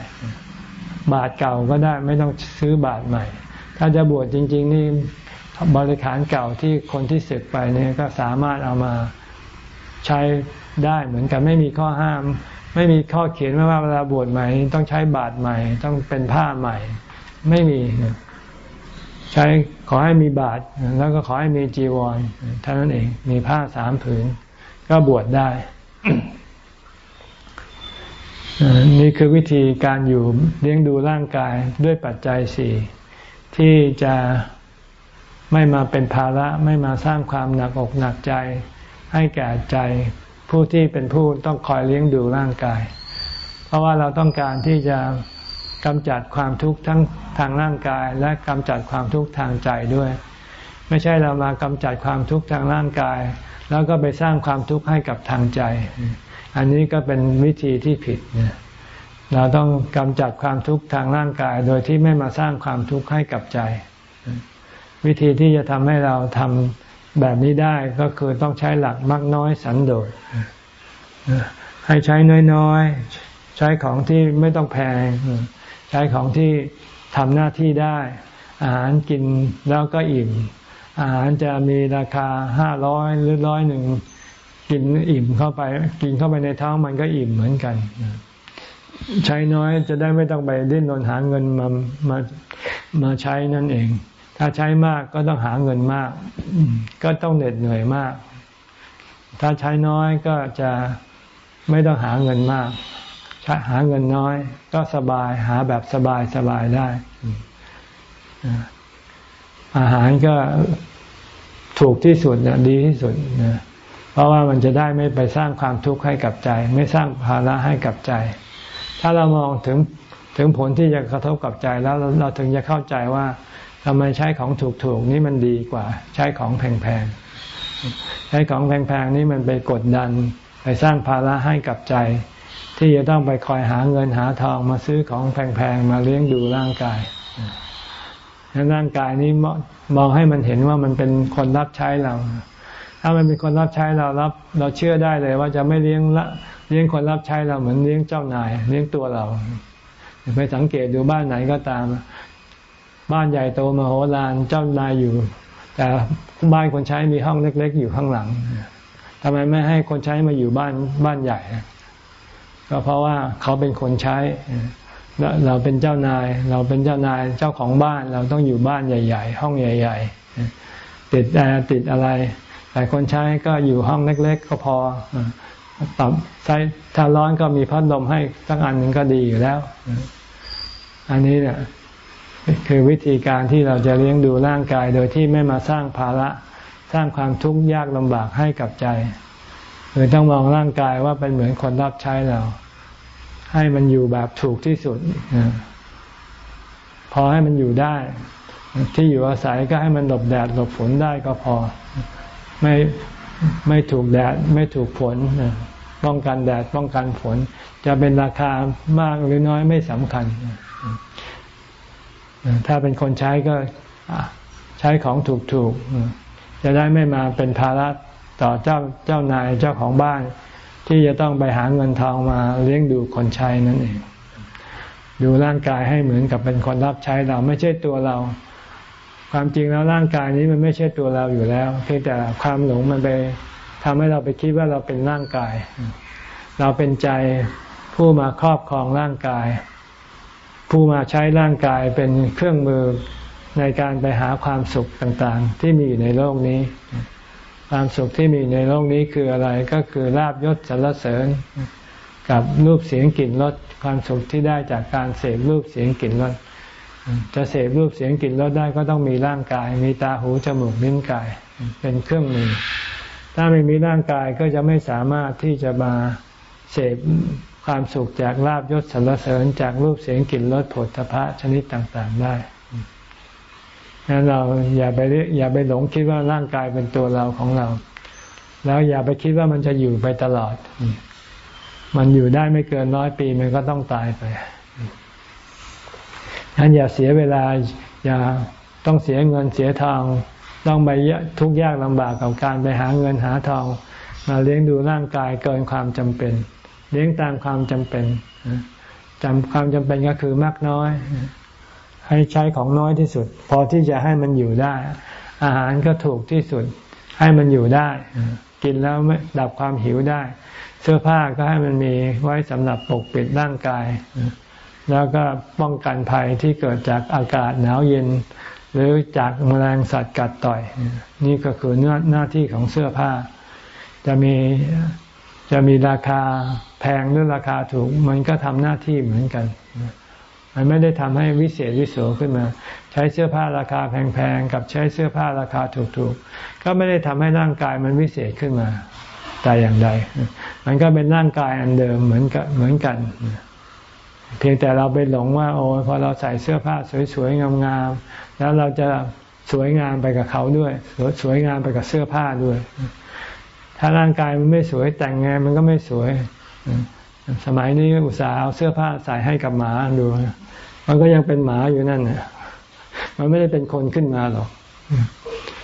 บาทเก่าก็ได้ไม่ต้องซื้อบาทใหม่ ถ้าจะบวชจริง ๆ นี่บริขารเก่าที่คนที่สึกไปเนี่ยก็สามารถเอามาใช้ได้เหมือนกันไม่มีข้อห้าม ไม่มีข้อเขียนว่าเวลาบวชใหม่ ต้องใช้บาทใหม่ ต้องเป็นผ้าใหม่ ไม่มี ใช้ขอให้มีบาตรแล้วก็ขอให้มีจีวรเท่านั้นเองมีผ้าสามผืน ก็บวชได้ นี่คือวิธีการอยู่เลี้ยงดูร่างกายด้วยปัจจัยสี่ที่จะไม่มาเป็นภาระไม่มาสร้างความหนักอกหนักใจ ให้แก่ใจผู้ที่เป็นผู้ต้องคอยเลี้ยงดูร่างกาย เพราะว่าเราต้องการที่จะ กำจัดความทุกข์ทั้งทางร่างกาย และกำจัดความทุกข์ทางใจด้วย ไม่ใช่เรามากำจัดความทุกข์ทางร่างกาย แล้วก็ไปสร้างความทุกข์ให้กับทางใจ อันนี้ก็เป็นวิธีที่ผิดเราต้องกำจัดความทุกข์ทางร่างกาย โดยที่ไม่มาสร้างความทุกข์ให้กับใจ วิธีที่จะทำให้เราทำแบบนี้ได้ก็คือต้องใช้หลักมักน้อยสันโดษให้ใช้น้อยๆ ใช้ของที่ไม่ต้องแพง ใช้ของที่ทำหน้าที่ได้ อาหารกินแล้วก็อิ่ม อาหารจะมีราคาห้าร้อยหรือร้อยหนึ่งกินอิ่มเข้าไป กินเข้าไปในท้องมันก็อิ่มเหมือนกัน ใช้น้อยจะได้ไม่ต้องไปดิ้นรนหาเงินมามามาใช้นั่นเอง ถ้าใช้มากก็ต้องหาเงินมาก ก็ต้องเหน็ดเหนื่อยมาก ถ้าใช้น้อยก็จะไม่ต้องหาเงินมาก หาเงินน้อย ก็สบายหาแบบสบายสบายได้ อาหารก็ถูกที่สุดนะดีที่สุดนะเพราะว่ามันจะได้ไม่ไปสร้างความทุกข์ให้กับใจ ไม่สร้างภาระให้กับใจ ถ้าเรามองถึงถึงผลที่จะกระทบกับใจแล้วเราถึงจะเข้าใจว่าทำไมใช้ของถูกๆนี่มันดีกว่า ใช้ของแพงๆใช้ของแพงๆนี่มันไปกดดัน ไปสร้างภาระให้กับใจ ที่จะต้องไปคอยหาเงินหาทองมาซื้อของแพงๆ มาเลี้ยงดูร่างกายร่างกายนี้มองให้มันเห็นว่ามันเป็นคนรับใช้เรา ถ้ามันเป็นคนรับใช้เรารับ เราเชื่อได้เลยว่าจะไม่เลี้ยงละเลี้ยงคนรับใช้เราเหมือนเลี้ยงเจ้านาย เลี้ยงตัวเราไปสังเกตดูบ้านไหนก็ตาม บ้านใหญ่โตมโหฬารเจ้านายอยู่ แต่บ้านคนใช้มีห้องเล็ก ๆ อยู่ข้างหลังทำไมไม่ให้คนใช้มาอยู่บ้านบ้านใหญ่ ก็เพราะว่าเขาเป็นคนใช้ เราเป็นเจ้านาย เราเป็นเจ้านายเจ้าของบ้านเราต้องอยู่บ้านใหญ่ ๆ ห้องใหญ่ ๆ ติดแอร์ติดอะไร แต่คนใช้ก็อยู่ห้องเล็ก ๆ ก็พอปรับใช้ถ้าร้อนก็มีพัดลมให้สักอันหนึ่งก็ดีอยู่แล้ว อันนี้เนี่ยคือวิธีการที่เราจะเลี้ยงดูร่างกายโดยที่ไม่มาสร้างภาระ สร้างความทุกข์ยากลำบากให้กับใจ คือต้องมองร่างกายว่าเป็นเหมือนคนรับใช้เรา ให้มันอยู่แบบถูกที่สุดพอให้มันอยู่ได้ ที่อยู่อาศัยก็ให้มันหลบแดดหลบฝนได้ก็พอ ไม่ไม่ถูกแดด ไม่ถูกฝนป้องกันแดดป้องกันฝน จะเป็นราคามากหรือน้อยไม่สำคัญ ถ้าเป็นคนใช้ก็ใช้ของถูกๆจะได้ไม่มาเป็นภาระ ต่อเจ้าเจ้านายเจ้าของบ้าน ที่จะต้องไปหาเงินทองมาเลี้ยงดูคนใช้นั่นเอง ดูร่างกายให้เหมือนกับเป็นคนรับใช้เราไม่ใช่ตัวเรา ความจริงแล้วร่างกายนี้มันไม่ใช่ตัวเราอยู่แล้ว เพียงแต่ความหลงมันไปทำให้เราไปคิดว่าเราเป็นร่างกาย เราเป็นใจผู้มาครอบครองร่างกาย ผู้มาใช้ร่างกายเป็นเครื่องมือในการไปหาความสุขต่างๆ ที่มีอยู่ในโลกนี้ ความสุขที่มีในโลกนี้คืออะไรก็คือลาบยศสรรเสริญ กับรูปเสียงกลิ่นรสความสุขที่ได้จากการเสพรูปเสียงกลิ่นรสจะเสพรูปเสียงกลิ่นรสได้ก็ต้องมีร่างกาย มีตาหูจมูกลิ้นกาย เป็นเครื่องมือ ถ้าไม่มีร่างกายก็จะไม่สามารถที่จะมาเสพความสุขจากลาบยศสรรเสริญ จากรูปเสียงกลิ่นรสผลทพะชนิดต่างๆได้ งั้นเราอย่าไปอย่าไปหลงคิดว่าร่างกายเป็นตัวเราของเรา แล้วอย่าไปคิดว่ามันจะอยู่ไปตลอด มันอยู่ได้ไม่เกินร้อยปีมันก็ต้องตายไปงั้นอย่าเสียเวลาอย่าต้องเสียเงินเสียทองต้องไปทุกข์ยากลำบากกับการไปหาเงินหาทองมาเลี้ยงดูร่างกายเกินความจำเป็น เลี้ยงตามความจำเป็นจำความจำเป็นก็คือมากน้อย ให้ใช้ของน้อยที่สุด พอที่จะให้มันอยู่ได้ อาหารก็ถูกที่สุด ให้มันอยู่ได้ กินแล้วดับความหิวได้ เสื้อผ้าก็ให้มันมีไว้สำหรับปกปิดร่างกาย แล้วก็ป้องกันภัยที่เกิดจากอากาศหนาวเย็น หรือจากแมลงสัตว์กัดต่อย นี่ก็คือเนื้อหน้าที่ของเสื้อผ้า จะมีจะมีราคาแพงหรือราคาถูก มันก็ทำหน้าที่เหมือนกัน มันไม่ได้ทำให้วิเศษวิโสขึ้นมา ใช้เสื้อผ้าราคาแพงๆกับใช้เสื้อผ้าราคาถูกๆ ก็ไม่ได้ทำให้ร่างกายมันวิเศษขึ้นมาแต่อย่างใด มันก็เป็นร่างกายอันเดิมเหมือนกันเหมือนกัน เพียงแต่เราไปหลงว่า โอ้พอเราใส่เสื้อผ้าสวยๆงามๆแล้วเราจะสวยงามไปกับเขาด้วย สวยงามไปกับเสื้อผ้าด้วย ถ้าร่างกายมันไม่สวยแต่งงมันก็ไม่สวย สมัยนี้อุตส่าห์เอาเสื้อผ้าใส่ให้กับหมาดู มันก็ยังเป็นหมาอยู่นั่นน่ะมันไม่ได้เป็นคนขึ้นมาหรอก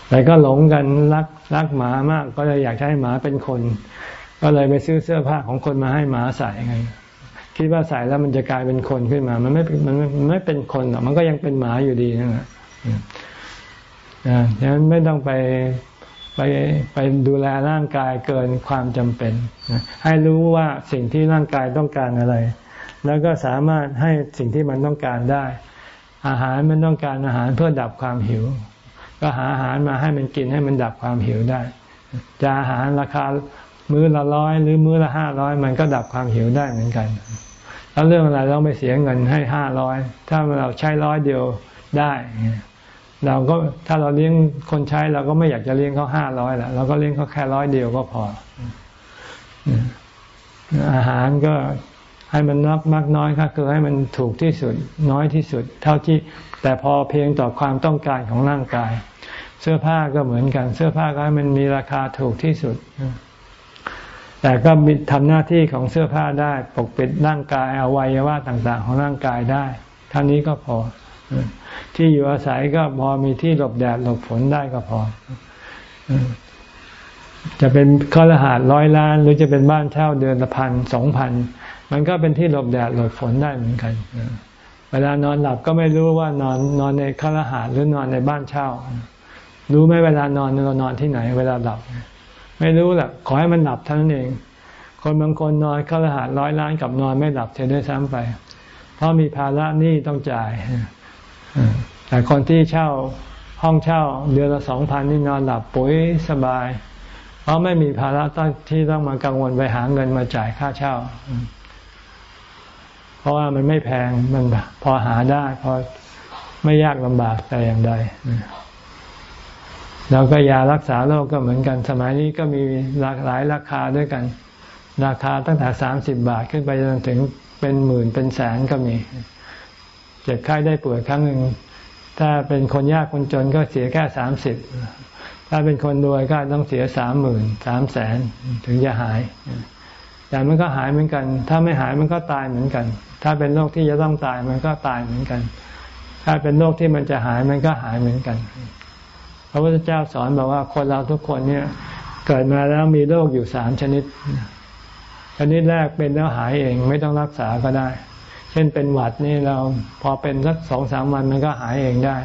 แต่ก็หลงกันรักรักหมามาก ก็เลยอยากให้หมาเป็นคน ก็เลยไปซื้อเสื้อผ้าของคนมาให้หมาใส่กันคิดว่าใส่แล้วมันจะกลายเป็นคนขึ้นมา มันไม่ มันไม่เป็นคนหรอก มันก็ยังเป็นหมาอยู่ดีนั่นแหละนะฉะนั้นไม่ต้องไปไปไปดูแลร่างกายเกินความจำเป็น ให้รู้ว่าสิ่งที่ร่างกายต้องการอะไร แล้วก็สามารถให้สิ่งที่มันต้องการได้ อาหารมันต้องการอาหารเพื่อดับความหิว ก็หาอาหารมาให้มันกินให้มันดับความหิวได้ จะอาหารราคามื้อละร้อยหรือมื้อละห้าร้อยมันก็ดับความหิวได้เหมือนกัน แล้วเรื่องอะไรเราไม่เสียเงินให้ห้าร้อยถ้าเราใช้ร้อยเดียวได้เราก็ถ้าเราเลี้ยงคนใช้เราก็ไม่อยากจะเลี้ยงเขาห้าร้อยละเราก็เลี้ยงเขาแค่ร้อยเดียวก็พออาหารก็ ให้มันนักมากน้อยก็คือให้มันถูกที่สุดน้อยที่สุด เท่าที่แต่พอเพียงต่อความต้องการของร่างกาย เสื้อผ้าก็เหมือนกัน เสื้อผ้าก็ให้มันมีราคาถูกที่สุด แต่ก็ทำหน้าที่ของเสื้อผ้าได้ปกปิดร่างกายอวัยวะต่างๆ ของร่างกายได้ท่านี้ก็พอ ที่อยู่อาศัยก็พอมีที่หลบแดดหลบฝนได้ก็พอจะเป็นข้อรหัสร้อยล้าน หรือจะเป็นบ้านเช่าเดือนละพันสองพัน มันก็เป็นที่หลบแดดหลบฝนได้เหมือนกันเวลานอนหลับก็ไม่รู้ว่านอนนอนในข้อรหัสหรือนอนในบ้านเช่า รู้ไหมเวลานอนเรานอนที่ไหน เวลาหลับ ไม่รู้แหละขอให้มันหลับเท่านั้นเอง คนบางคนนอนข้อรหัสร้อยล้านกับนอนไม่หลับเสียด้วยซ้ำไป เพราะมีภาระหนี้ต้องจ่ายแต่คนที่เช่าห้องเช่า เดือนละสองพันนี่นอนหลับปุ๋ยสบาย เพราะไม่มีภาระต้องที่ต้องมากังวลไปหาเงินมาจ่ายค่าเช่า เพราะว่ามันไม่แพงมันพอหาได้ พอไม่ยากลำบากแต่อย่างใดแล้วก็ยารักษาโรคก็เหมือนกัน สมัยนี้ก็มีหลากหลายราคาด้วยกัน ราคาตั้งแต่สามสิบบาทขึ้นไปจนถึงเป็นหมื่นเป็นแสนก็มี เจ็บไข้ได้ป่วยครั้งหนึ่งถ้าเป็นคนยากคนจนก็เสียแค่สามสิบถ้าเป็นคนรวยก็ต้องเสียสามหมื่นสามแสนถึงจะหาย แต่มันก็หายเหมือนกัน ถ้าไม่หายมันก็ตายเหมือนกัน ถ้าเป็นโรคที่จะต้องตายมันก็ตายเหมือนกัน ถ้าเป็นโรคที่มันจะหายมันก็หายเหมือนกัน พระพุทธเจ้าสอนบอกว่าคนเราทุกคนเนี่ย เกิดมาแล้วมีโรคอยู่สามชนิด ชนิดแรกเป็นแล้วหายเองไม่ต้องรักษาก็ได้ เช่นเป็นหวัดนี่เราพอเป็นสักสองสามวันมันก็หายเองได้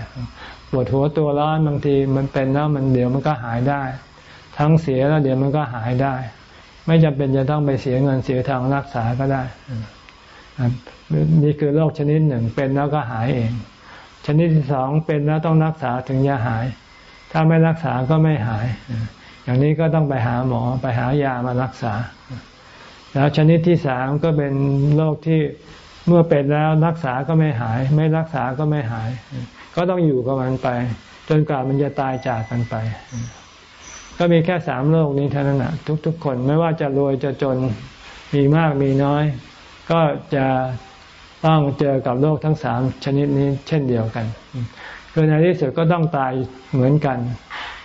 ปวดหัวตัวร้อนบางทีมันเป็นแล้วมันเดี๋ยวมันก็หายได้ ทั้งเสียแล้วเดี๋ยวมันก็หายได้ ไม่จำเป็นจะต้องไปเสียเงินเสียทางรักษาก็ได้นี่คือโรคชนิดหนึ่งเป็นแล้วก็หายเอง ชนิดที่สองเป็นแล้วต้องรักษาถึงจะหาย ถ้าไม่รักษาก็ไม่หาย อย่างนี้ก็ต้องไปหาหมอไปหายามารักษา แล้วชนิดที่สามก็เป็นโรคที่เมื่อเป็นแล้วรักษาก็ไม่หาย ไม่รักษาก็ไม่หาย ก็ต้องอยู่กับมันไป จนกว่ามันจะตายจากกันไป ก็มีแค่สามโลกนี้เท่านั้นนะทุกๆ คนไม่ว่าจะรวยจะจนมีมากมีน้อย ก็จะต้องเจอกับโลกทั้งสามชนิดนี้เช่นเดียวกัน คือในที่สุดก็ต้องตายเหมือนกัน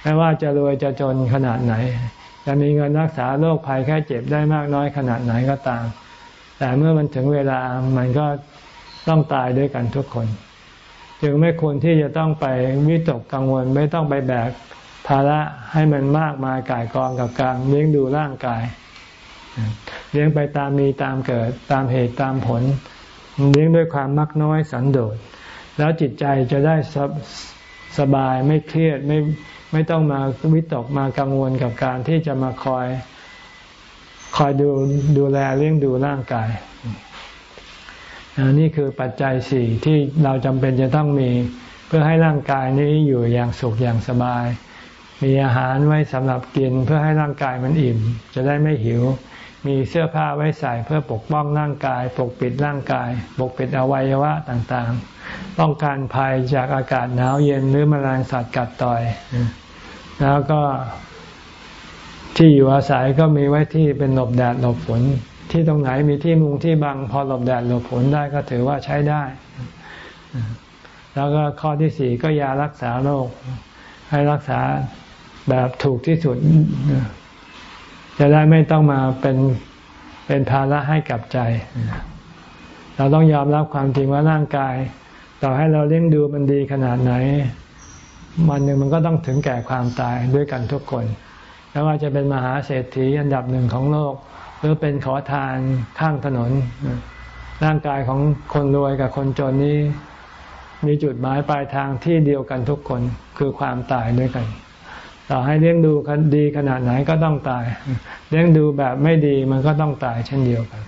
ไม่ว่าจะรวยจะจนขนาดไหน จะมีเงินรักษาโรคภัยแค่เจ็บได้มากน้อยขนาดไหนก็ตาม แต่เมื่อมันถึงเวลามันก็ต้องตายด้วยกันทุกคน จึงไม่ควรที่จะต้องไปวิตกกังวลไม่ต้องไปแบการะให้มันมากมายกายกองกับการเลี้ยงดูร่างกาย เลี้ยงไปตามมีตามเกิดตามเหตุตามผล เลี้ยงด้วยความมักน้อยสันโดษ แล้วจิตใจจะได้สสบายไม่เครียดไม่ไม่ต้องมาวิตกมากังวลกับการที่จะมาคอย คอยดูดูแลเลี้ยงดูร่างกายนี่คือปัจจัยสี่ที่เราจำเป็นจะต้องมี เพื่อให้ร่างกายนี้อยู่อย่างสุขอย่างสบาย มีอาหารไว้สำหรับกินเพื่อให้ร่างกายมันอิ่ม จะได้ไม่หิว มีเสื้อผ้าไว้ใส่เพื่อปกป้องร่างกาย ปกปิดร่างกาย ปกปิดอวัยวะต่างๆ ป้องกันภัยจากอากาศหนาวเย็นหรือมแมลงสัตว์กัดต่อย แล้วก็ที่อยู่อาศัยก็มีไว้ที่เป็นหลบแดดหลบฝน ที่ตรงไหนมีที่มุงที่บังพอหลบแดดหลบฝนได้ก็ถือว่าใช้ได้ แล้วก็ข้อที่สี่ก็ยารักษาโรคให้รักษา แบบถูกที่สุด จะได้ไม่ต้องมาเป็นเป็นภาระให้กับใจ เราต้องยอมรับความจริงว่าร่างกาย ต่อให้เราเลี้ยงดูมันดีขนาดไหนวันหนึ่งมันก็ต้องถึงแก่ความตายด้วยกันทุกคนไม่ว่าจะเป็นมหาเศรษฐีอันดับหนึ่งของโลก หรือเป็นขอทานข้างถนน ร่างกายของคนรวยกับคนจนนี้ มีจุดหมายปลายทางที่เดียวกันทุกคนคือความตายด้วยกัน ต่อให้เลี้ยงดูดีขนาดไหนก็ต้องตาย เลี้ยงดูแบบไม่ดีมันก็ต้องตายเช่นเดียวกัน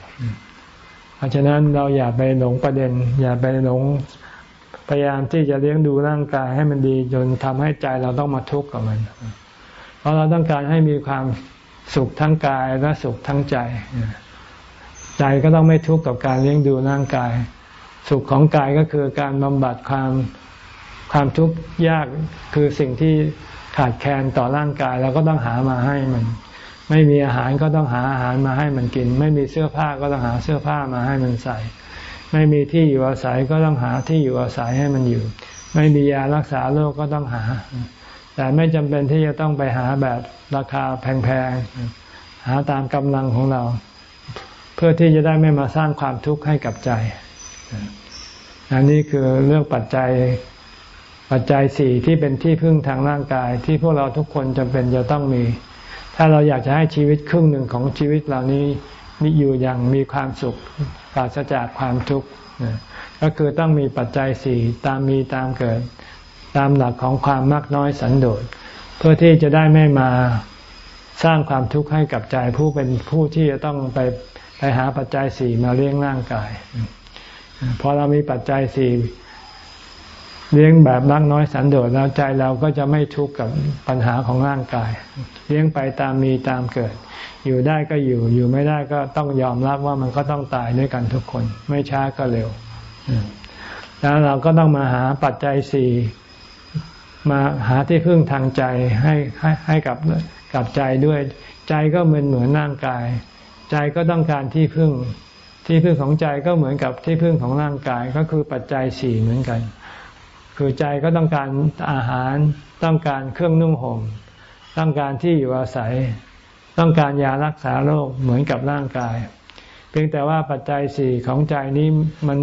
เพราะฉะนั้นเราอย่าไปหลงประเด็น อย่าไปหลงพยายามที่จะเลี้ยงดูร่างกายให้มันดีจนทำให้ใจเราต้องมาทุกข์กับมัน เพราะเราต้องการให้มีความสุขทั้งกายและสุขทั้งใจ ใจก็ต้องไม่ทุกข์กับการเลี้ยงดูร่างกาย สุขของกายก็คือการบำบัดความความทุกข์ยากคือสิ่งที่ ขาดแคลนต่อร่างกายเราก็ต้องหามาให้มัน ไม่มีอาหารก็ต้องหาอาหารมาให้มันกิน ไม่มีเสื้อผ้าก็ต้องหาเสื้อผ้ามาให้มันใส่ ไม่มีที่อยู่อาศัยก็ต้องหาที่อยู่อาศัยให้มันอยู่ ไม่มียารักษาโรคก็ต้องหา แต่ไม่จำเป็นที่จะต้องไปหาแบบราคาแพงๆหาตามกำลังของเรา เพื่อที่จะได้ไม่มาสร้างความทุกข์ให้กับใจอันนี้คือเรื่องปัจจัย ปัจจัยสี่ที่เป็นที่พึ่งทางร่างกายที่พวกเราทุกคนจำเป็นจะต้องมี ถ้าเราอยากจะให้ชีวิตครึ่งหนึ่งของชีวิตเหล่านี้มีอยู่อย่างมีความสุขปราศจากความทุกข์ก็คือต้องมีปัจจัยสี่ตามมีตามเกิด ตามหลักของความมากน้อยสันโดษเพื่อที่จะได้ไม่มาสร้างความทุกข์ให้กับใจผู้เป็นผู้ที่จะต้องไปไปหาปัจจัยสี่มาเลี้ยงร่างกายพอเรามีปัจจัยสี่ เลี้ยงแบบรักน้อยสันโดษแล้วใจเราก็จะไม่ทุกข์กับปัญหาของร่างกาย เลี้ยงไปตามมีตามเกิด อยู่ได้ก็อยู่ อยู่ไม่ได้ก็ต้องยอมรับว่ามันก็ต้องตายด้วยกันทุกคน ไม่ช้าก็เร็ว แล้วเราก็ต้องมาหาปัจจัยสี่มาหาที่พึ่งทางใจให้ให้ให้กับกับใจด้วย ใจก็เหมือนเหมือนร่างกาย ใจก็ต้องการที่พึ่ง ที่พึ่งของใจก็เหมือนกับที่พึ่งของร่างกายก็คือปัจจัยสี่เหมือนกัน คือใจก็ต้องการอาหาร ต้องการเครื่องนุ่งห่ม ต้องการที่อยู่อาศัย ต้องการยารักษาโรคเหมือนกับร่างกาย เพียงแต่ว่าปัจจัยสี่ของใจนี้มัน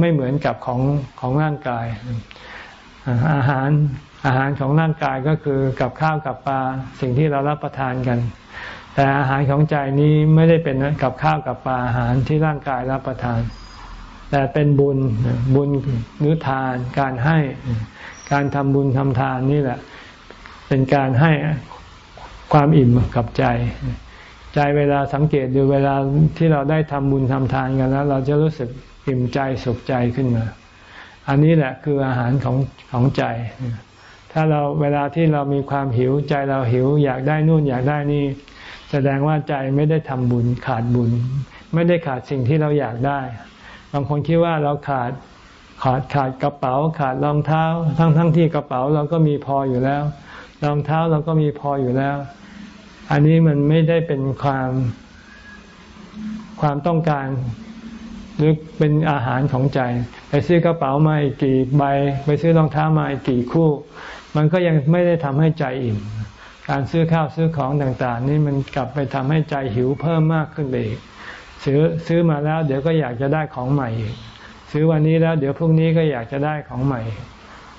ไม่เหมือนกับของของร่างกาย อาหารอาหารของร่างกายก็คือกับข้าวกับปลาสิ่งที่เรารับประทานกัน แต่อาหารของใจนี้ไม่ได้เป็นกับข้าวกับปลาอาหารที่ร่างกายรับประทาน แต่เป็นบุญบุญหรือทานการให้การทำบุญทำทานนี่แหละ เป็นการให้ความอิ่มกับใจ ใจเวลาสังเกตดูเวลาที่เราได้ทำบุญทำทานกันแล้ว เราจะรู้สึกอิ่มใจสุขใจขึ้นมา อันนี้แหละคืออาหารของของใจ ถ้าเราเวลาที่เรามีความหิวใจเราหิว อยากได้นู่นอยากได้นี่ แสดงว่าใจไม่ได้ทำบุญขาดบุญ ไม่ได้ขาดสิ่งที่เราอยากได้ บางคนคิดว่าเราขาดขาดขาดกระเป๋าขาดรองเท้า ทั้งทั้งที่กระเป๋าเราก็มีพออยู่แล้ว รองเท้าเราก็มีพออยู่แล้ว อันนี้มันไม่ได้เป็นความความต้องการหรือเป็นอาหารของใจ ไปซื้อกระเป๋ามาอีกกี่ใบ ไปซื้อรองเท้ามาอีกกี่คู่ มันก็ยังไม่ได้ทำให้ใจอิ่ม การซื้อข้าวซื้อของต่าง ๆ นี่มันกลับไปทำให้ใจหิวเพิ่มมากขึ้นไปอีก ซื้อซื้อมาแล้ว เดี๋ยวก็อยากจะได้ของใหม่อีกซื้อวันนี้แล้ว เดี๋ยวพรุ่งนี้ก็อยากจะได้ของใหม่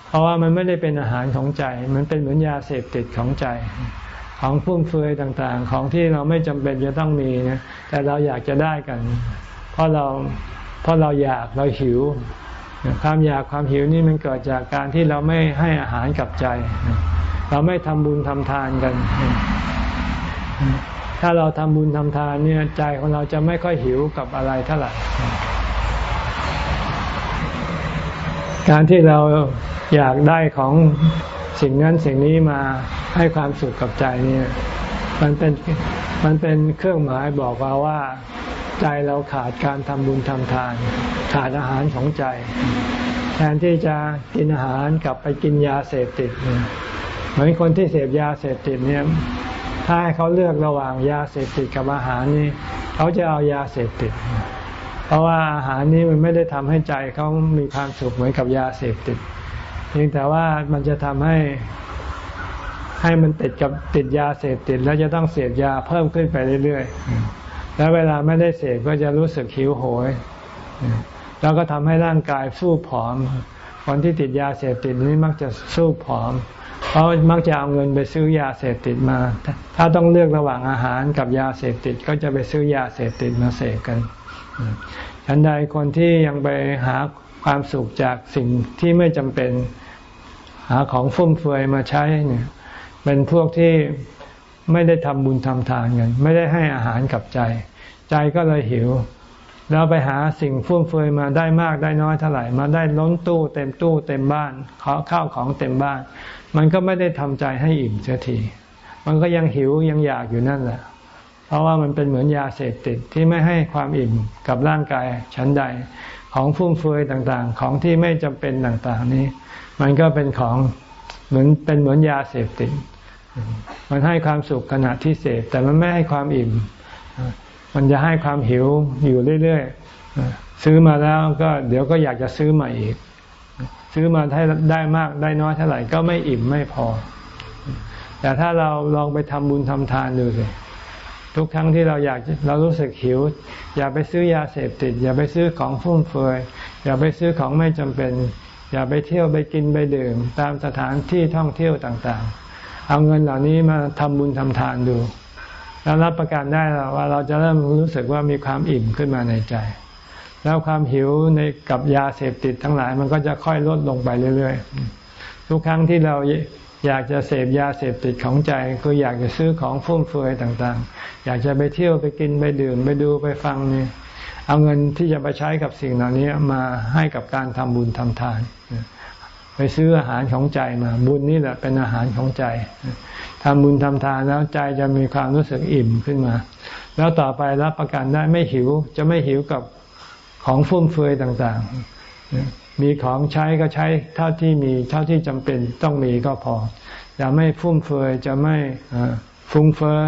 เพราะว่ามันไม่ได้เป็นอาหารของใจ มันเป็นเหมือนยาเสพติดของใจ ของฟุ่มเฟือยต่างๆ ของที่เราไม่จำเป็นจะต้องมีนะแต่เราอยากจะได้กัน เพราะเราเพราะเราอยากเราหิว ความอยากความหิวนี่มันเกิดจากการที่เราไม่ให้อาหารกับใจ เราไม่ทำบุญทำทานกัน ถ้าเราทำบุญทำทานเนี่ยใจของเราจะไม่ค่อยหิวกับอะไรเท่าไหร่ การที่เราอยากได้ของสิ่งนั้นสิ่งนี้มาให้ความสุขกับใจเนี่ยมันเป็นมันเป็นเครื่องหมายบอกเราว่าใจเราขาดการทำบุญทำทาน ขาดอาหารของใจ แทนที่จะกินอาหารกลับไปกินยาเสพติดเนี่ยเหมือนคนที่เสพยาเสพติดเนี่ย ถ้าให้เขาเลือกระหว่างยาเสพติดกับอาหารนี่เขาจะเอายาเสพติด เพราะว่าอาหารนี้มันไม่ได้ทำให้ใจเขามีความสุขเหมือนกับยาเสพติด เพียงแต่ว่ามันจะทำให้ให้มันติดกับติดยาเสพติด แล้วจะต้องเสพยาเพิ่มขึ้นไปเรื่อยๆ แล้วเวลาไม่ได้เสพก็จะรู้สึกหิวโหย แล้วก็ทำให้ร่างกายสู้ผอม คนที่ติดยาเสพติดนี้มักจะสู้ผอม เพราะมักจะเอาเงินไปซื้อยาเสพติดมา ถ้าต้องเลือกระหว่างอาหารกับยาเสพติดก็จะไปซื้อยาเสพติดมาเสพกันฉันใดคนที่ยังไปหาความสุขจากสิ่งที่ไม่จำเป็นหาของฟุ่มเฟือยมาใช้เนี่ยเป็นพวกที่ไม่ได้ทำบุญทำทานกันไม่ได้ให้อาหารกับใจ ใจก็เลยหิว แล้วไปหาสิ่งฟุ่มเฟือยมาได้มากได้น้อยเท่าไหร่ มาได้ล้นตู้เต็มตู้เต็มบ้านขอข้าวของเต็มบ้าน มันก็ไม่ได้ทำใจให้อิ่มเสียที มันก็ยังหิวยังอยากอยู่นั่นแหละ เพราะว่ามันเป็นเหมือนยาเสพติดที่ไม่ให้ความอิ่มกับร่างกายชั้นใดของฟุ่มเฟือยต่างๆ ของที่ไม่จำเป็นต่างๆนี้ มันก็เป็นของเหมือนเป็นเหมือนยาเสพติด มันให้ความสุขขณะที่เสพแต่มันไม่ให้ความอิ่ม มันจะให้ความหิวอยู่เรื่อยๆ ซื้อมาแล้วก็เดี๋ยวก็อยากจะซื้อใหม่อีก ซื้อมาให้ได้มากได้น้อยเท่าไหร่ก็ไม่อิ่มไม่พอ แต่ถ้าเราลองไปทำบุญทำทานดูสิทุกครั้งที่เราอยากเรารู้สึกหิว อย่าไปซื้อยาเสพติด อย่าไปซื้อของฟุ่มเฟือยอย่าไปซื้อของไม่จำเป็น อย่าไปเที่ยวไปกินไปดื่ม ตามสถานที่ท่องเที่ยวต่างๆ เอาเงินเหล่านี้มาทำบุญทำทานดู แล้วรับประกันได้ว่าเราจะเริ่มรู้สึกว่ามีความอิ่มขึ้นมาในใจ แล้วความหิวในกับยาเสพติดทั้งหลาย มันก็จะค่อยลดลงไปเรื่อยๆ ทุกครั้งที่เราอยากจะเสพยาเสพติดของใจคืออยากจะซื้อของฟุ่มเฟือยต่างๆ อยากจะไปเที่ยวไปกินไปดื่มไปดูไปฟังนี่เอาเงินที่จะไปใช้กับสิ่งเหล่านี้มาให้กับการทำบุญทำทาน ไปซื้ออาหารของใจมา บุญนี่แหละเป็นอาหารของใจทำบุญทำทานแล้วใจจะมีความรู้สึกอิ่มขึ้นมา แล้วต่อไปรับประกันได้ไม่หิวจะไม่หิวกับ ของฟุ่มเฟือยต่างๆ มีของใช้ก็ใช้เท่าที่มีเท่าที่จำเป็นต้องมีก็พอจะไม่ฟุ่มเฟือยจะไม่ฟุ้งเฟ้อ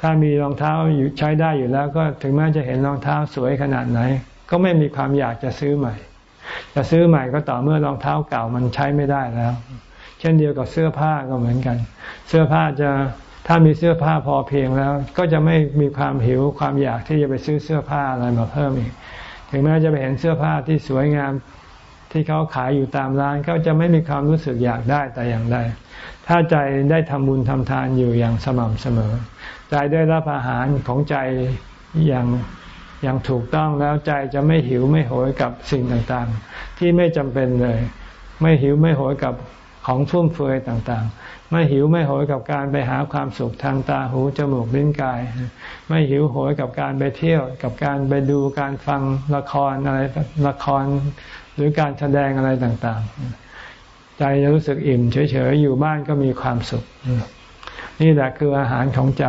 ถ้ามีรองเท้าอยู่ใช้ได้อยู่แล้ว ก็ถึงแม้จะเห็นรองเท้าสวยขนาดไหน ก็ไม่มีความอยากจะซื้อใหม่ จะซื้อใหม่ก็ต่อเมื่อรองเท้าเก่ามันใช้ไม่ได้แล้ว เช่นเดียวกับเสื้อผ้าก็เหมือนกัน เสื้อผ้าจะถ้ามีเสื้อผ้าพอเพียงแล้ว ก็จะไม่มีความหิวความอยากที่จะไปซื้อเสื้อผ้าอะไรมาเพิ่มอีก ถึงแม้จะไปเห็นเสื้อผ้าที่สวยงามที่เขาขายอยู่ตามร้านก็จะไม่มีความรู้สึกอยากได้แต่อย่างใด ถ้าใจได้ทำบุญทำทานอยู่อย่างสม่ำเสมอ ใจได้รับอาหารของใจอย่างอย่างถูกต้องแล้วใจจะไม่หิวไม่โหยกับสิ่งต่างๆ ที่ไม่จำเป็นเลย ไม่หิวไม่โหยกับ ของฟุ่มเฟือยต่างๆ ไม่หิวไม่โหยกับการไปหาความสุขทางตาหูจมูกลิ้นกาย ไม่หิวโหยกับการไปเที่ยว กับการไปดูการฟังละครอะไรละครหรือการแสดงอะไรต่างๆ ใจจะรู้สึกอิ่มเฉยๆอยู่บ้านก็มีความสุข นี่แหละคืออาหารของใจ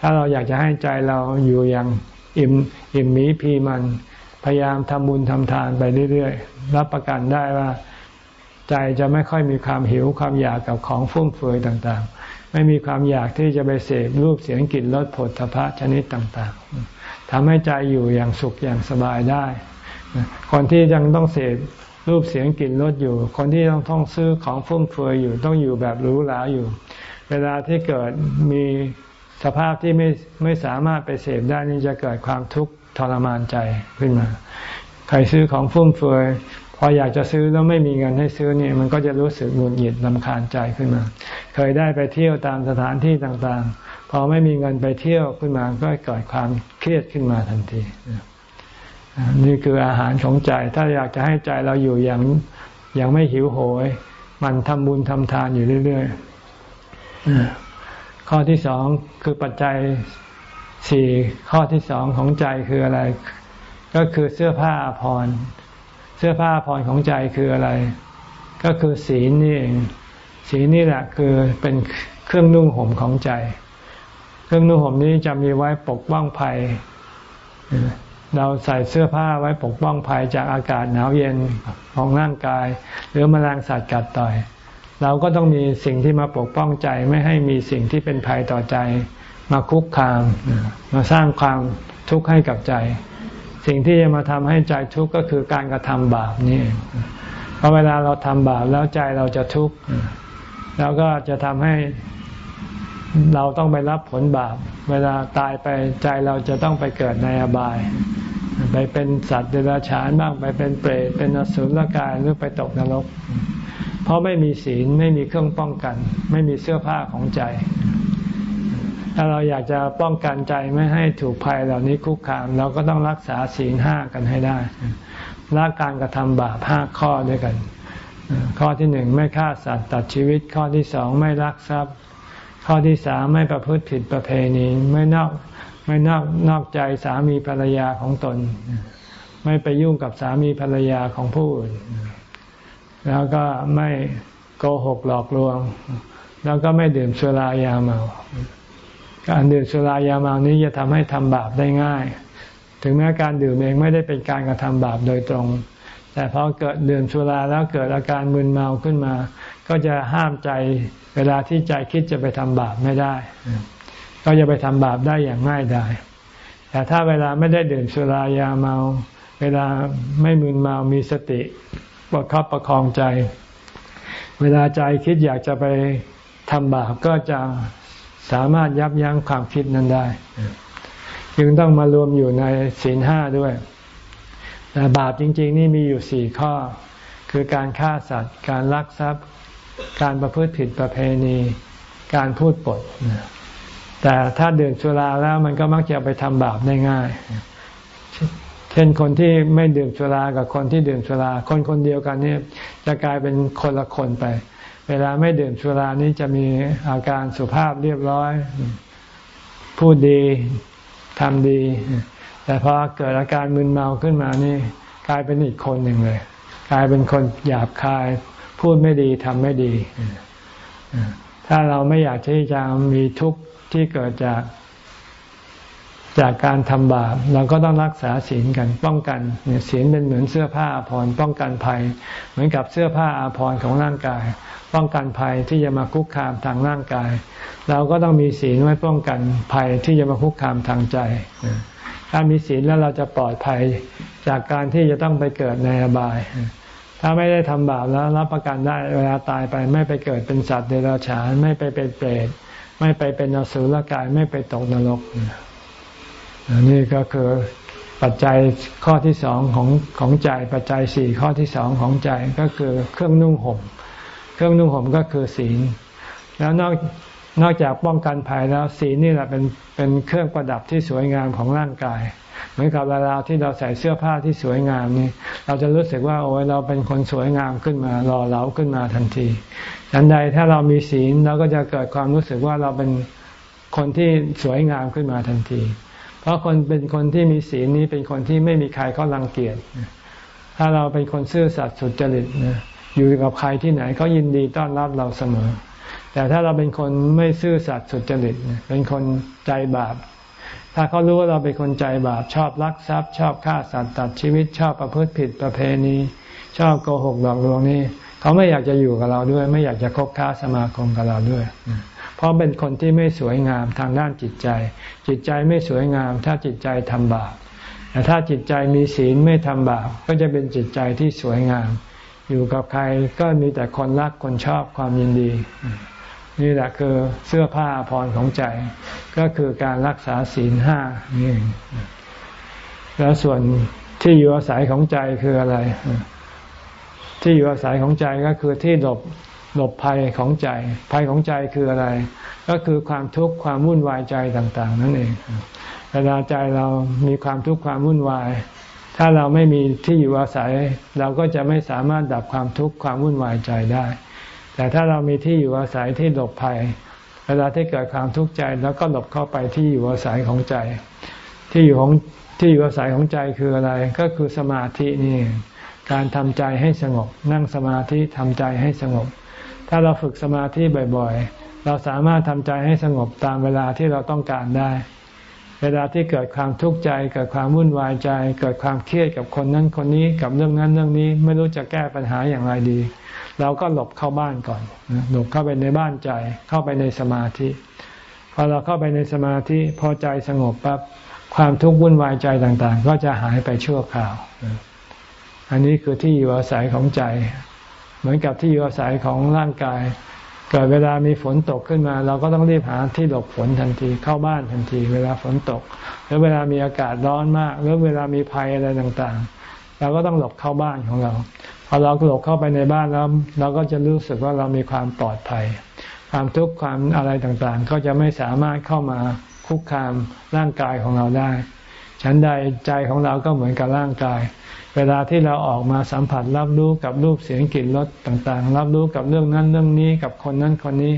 ถ้าเราอยากจะให้ใจเราอยู่อย่างอิ่มอิ่มมีพีมันพยายามทำบุญทำทานไปเรื่อยๆ รับประกันได้ว่า ใจจะไม่ค่อยมีความหิวความอยากกับของฟุ่มเฟือยต่างๆ ไม่มีความอยากที่จะไปเสพรูปเสียงกลิ่นรสผลทพะชนิดต่างๆทำให้ใจอยู่อย่างสุขอย่างสบายได้ คนที่ยังต้องเสพรูปเสียงกลิ่นรสอยู่ คนที่ต้องท่องซื้อของฟุ่มเฟือยอยู่ต้องอยู่แบบรู้หลาอยู่ เวลาที่เกิดมีสภาพที่ไม่ไม่สามารถไปเสพได้นี่จะเกิดความทุกข์ทรมานใจขึ้นมา ใครซื้อของฟุ่มเฟือย พออยากจะซื้อแล้วไม่มีเงินให้ซื้อเนี่ยมันก็จะรู้สึกหงุดหงิดลำคาญใจขึ้นมา เคยได้ไปเที่ยวตามสถานที่ต่างๆ พอไม่มีเงินไปเที่ยวขึ้นมาก็เกิดความเครียดขึ้นมาทันที นี่คืออาหารของใจ ถ้าอยากจะให้ใจเราอยู่อย่างอย่างไม่หิวโหย มันทำบุญทำทานอยู่เรื่อยๆข้อที่สองคือปัจจัยสี่ข้อที่สองของใจคืออะไร ก็คือเสื้อผ้าอภรร เสื้อผ้าผ่อนของใจคืออะไร ก็คือศีลนี่เองศีลนี่แหละคือเป็นเครื่องนุ่งห่มของใจ เครื่องนุ่งห่มนี้จะมีไว้ปกป้องภัย เราใส่เสื้อผ้าไว้ปกป้องภัยจากอากาศหนาวเย็นของร่างกาย หรือมแมลงสัตว์กัดต่อย เราก็ต้องมีสิ่งที่มาปกป้องใจไม่ให้มีสิ่งที่เป็นภัยต่อใจ มาคุกคามมาสร้างความทุกข์ให้กับใจ สิ่งที่จะมาทำให้ใจทุกข์ก็คือการกระทำบาปนี่เพราะเวลาเราทำบาปแล้วใจเราจะทุกข์แล้วก็จะทำให้เราต้องไปรับผลบาป เวลาตายไปใจเราจะต้องไปเกิดในอบาย ไปเป็นสัตว์เดรัจฉานบ้างไปเป็นเปรตเป็นอสุรกายหรือไปตกนรก เพราะไม่มีศีลไม่มีเครื่องป้องกัน ไม่มีเสื้อผ้าของใจ ถ้าเราอยากจะป้องกันใจไม่ให้ถูกภัยเหล่านี้คุกคาม เราก็ต้องรักษาศีลห้ากันให้ได้ละการกระทำบาปห้าข้อด้วยกัน ข้อที่หนึ่งไม่ฆ่าสัตว์ตัดชีวิต ข้อที่สองไม่ลักทรัพย์ ข้อที่สามไม่ประพฤติผิดประเพณีไม่นอกไม่นอกนอกใจสามีภรรยาของตน ไม่ไปยุ่งกับสามีภรรยาของผู้อื่น แล้วก็ไม่โกหกหลอกลวง แล้วก็ไม่ดื่มสุรายาเมา การดื่มสุรายาเมานี้จะทำให้ทำบาปได้ง่าย ถึงแม้การดื่มเองไม่ได้เป็นการกระทำบาปโดยตรง แต่พอเกิดดื่มสุราแล้วเกิดอาการมึนเมาขึ้นมา ก็จะห้ามใจเวลาที่ใจคิดจะไปทำบาปไม่ได้ ก็จะไปทำบาปได้อย่างง่ายดายแต่ถ้าเวลาไม่ได้ดื่มสุรายาเมา เวลาไม่มึนเมามีสติประคับประคองใจ เวลาใจคิดอยากจะไปทำบาปก็จะ สามารถยับยั้งความคิดนั้นได้ จึงต้องมารวมอยู่ในศีลห้าด้วย แต่บาปจริง ๆ นี่มีอยู่สี่ข้อ คือการฆ่าสัตว์ การลักทรัพย์ การประพฤติผิดประเพณี การพูดปด แต่ถ้าดื่มสุราแล้วมันก็มักจะไปทำบาปได้ง่าย เช่นคนที่ไม่ดื่มสุรากับคนที่ดื่มสุรา คนคนเดียวกันนี่จะกลายเป็นคนละคนไป เวลาไม่ดื่มสุรานี้จะมีอาการสุภาพเรียบร้อย พูดดีทำดี แต่พอเกิดอาการมึนเมาขึ้นมานี่ กลายเป็นอีกคนหนึ่งเลย กลายเป็นคนหยาบคาย พูดไม่ดีทำไม่ดี ถ้าเราไม่อยากที่จะมีทุกข์ที่เกิดจากจากการทำบาปเราก็ต้องรักษาศีลกันป้องกันเนี่ยศีลเป็นเหมือนเสื้อผ้าอาภรณ์ป้องกันภัย เหมือนกับเสื้อผ้าอาภรณ์ของร่างกาย ป้องกันภัยที่จะมาคุกคามทางร่างกาย เราก็ต้องมีศีลไว้ป้องกันภัยที่จะมาคุกคามทางใจ ถ้ามีศีลแล้วเราจะปลอดภัยจากการที่จะต้องไปเกิดในอบาย ถ้าไม่ได้ทำบาปแล้วรับประกันได้เวลาตายไปไม่ไปเกิดเป็นสัตว์เดรัจฉานไม่ไปเป็นเปรตไม่ไปเป็นอสุรกายไม่ไปตกนรกนี่ก็คือปัจจัยข้อที่สองของของใจปัจจัยสี่ข้อที่สองของใจก็คือเครื่องนุ่งห่ม เครื่องนุ่งห่มก็คือศีล แล้วนอกนอกจากป้องกันภัยแล้วศีลนี่แหละเป็นเป็นเครื่องประดับที่สวยงามของร่างกาย เหมือนกับเวลาที่เราใส่เสื้อผ้าที่สวยงามนี่ เราจะรู้สึกว่าโอ้ยเราเป็นคนสวยงามขึ้นมาหล่อเหลาขึ้นมาทันทีฉันใดถ้าเรามีศีลเราก็จะเกิดความรู้สึกว่าเราเป็นคนที่สวยงามขึ้นมาทันที เพราะคนเป็นคนที่มีศีลนี้เป็นคนที่ไม่มีใครเขารังเกียจถ้าเราเป็นคนซื่อสัตย์สุจริตนะ อยู่กับใครที่ไหนเขายินดีต้อนรับเราเสมอ แต่ถ้าเราเป็นคนไม่ซื่อสัตย์สุจริตเป็นคนใจบาป ถ้าเขารู้ว่าเราเป็นคนใจบาป ชอบลักทรัพย์ ชอบฆ่าสัตว์ตัดชีวิตชอบประพฤติผิดประเพณี ชอบโกหกหลอกลวงนี่เขาไม่อยากจะอยู่กับเราด้วย ไม่อยากจะคบค้าสมาคมกับเราด้วย เพราะเป็นคนที่ไม่สวยงามทางด้านจิตใจ จิตใจไม่สวยงาม ถ้าจิตใจทำบาปแต่ถ้าจิตใจมีศีลไม่ทำบาปก็จะเป็นจิตใจที่สวยงาม อยู่กับใครก็มีแต่คนรักคนชอบความยินดี นี่แหละคือเสื้อผ้าพรของใจ ก็คือการรักษาศีลห้านี่แล้วส่วนที่อยู่อาศัยของใจคืออะไร ที่อยู่อาศัยของใจก็คือที่หลบหลบภัยของใจ ภัยของใจคืออะไร ก็คือความทุกข์ความวุ่นวายใจต่าง ๆ นั่นเองเวลาใจเรามีความทุกข์ความวุ่นวาย ถ้าเราไม่มีที่อยู่อาศัย เราก็จะไม่สามารถดับความทุกข์ความวุ่นวายใจได้ แต่ถ้าเรามีที่อยู่อาศัยที่หลบภัย เวลาที่เกิดความทุกข์ใจแล้วก็หลบเข้าไปที่อยู่อาศัยของใจ ที่อยู่ของที่อยู่อาศัยของใจคืออะไร ก็คือสมาธินี่ การทำใจให้สงบ นั่งสมาธิทำใจให้สงบ ถ้าเราฝึกสมาธิบ่อยๆ เราสามารถทำใจให้สงบตามเวลาที่เราต้องการได้ เวลาที่เกิดความทุกข์ใจ เกิดความวุ่นวายใจ เกิดความเครียดกับคนนั้นคนนี้กับเรื่องนั้นเรื่องนี้ ไม่รู้จะแก้ปัญหาอย่างไรดี เราก็หลบเข้าบ้านก่อน หลบเข้าไปในบ้านใจ เข้าไปในสมาธิพอเราเข้าไปในสมาธิพอใจสงบปั๊บความทุกข์วุ่นวายใจต่างๆ ก็จะหายไปชั่วคราว อันนี้คือที่อยู่อาศัยของใจ เหมือนกับที่อยู่อาศัยของร่างกาย กิดเวลามีฝนตกขึ้นมา เราก็ต้องรีบหาที่หลบฝนทันทีเข้าบ้านทันที เวลาฝนตก หรือเวลามีอากาศร้อนมากหรือเวลามีภัยอะไรต่างๆ เราก็ต้องหลบเข้าบ้านของเราพอเราหลบเข้าไปในบ้านแล้ว เราก็จะรู้สึกว่าเรามีความปลอดภัย ความทุกข์ความอะไรต่างๆ ก็จะไม่สามารถเข้ามาคุกคามร่างกายของเราได้ ฉันใดใจของเราก็เหมือนกับร่างกาย เวลาที่เราออกมาสัมผัสรับรู้กับรูปเสียงกลิ่นรสต่างๆ รับรู้กับเรื่องนั้นเรื่องนี้กับคนนั้นคนนี้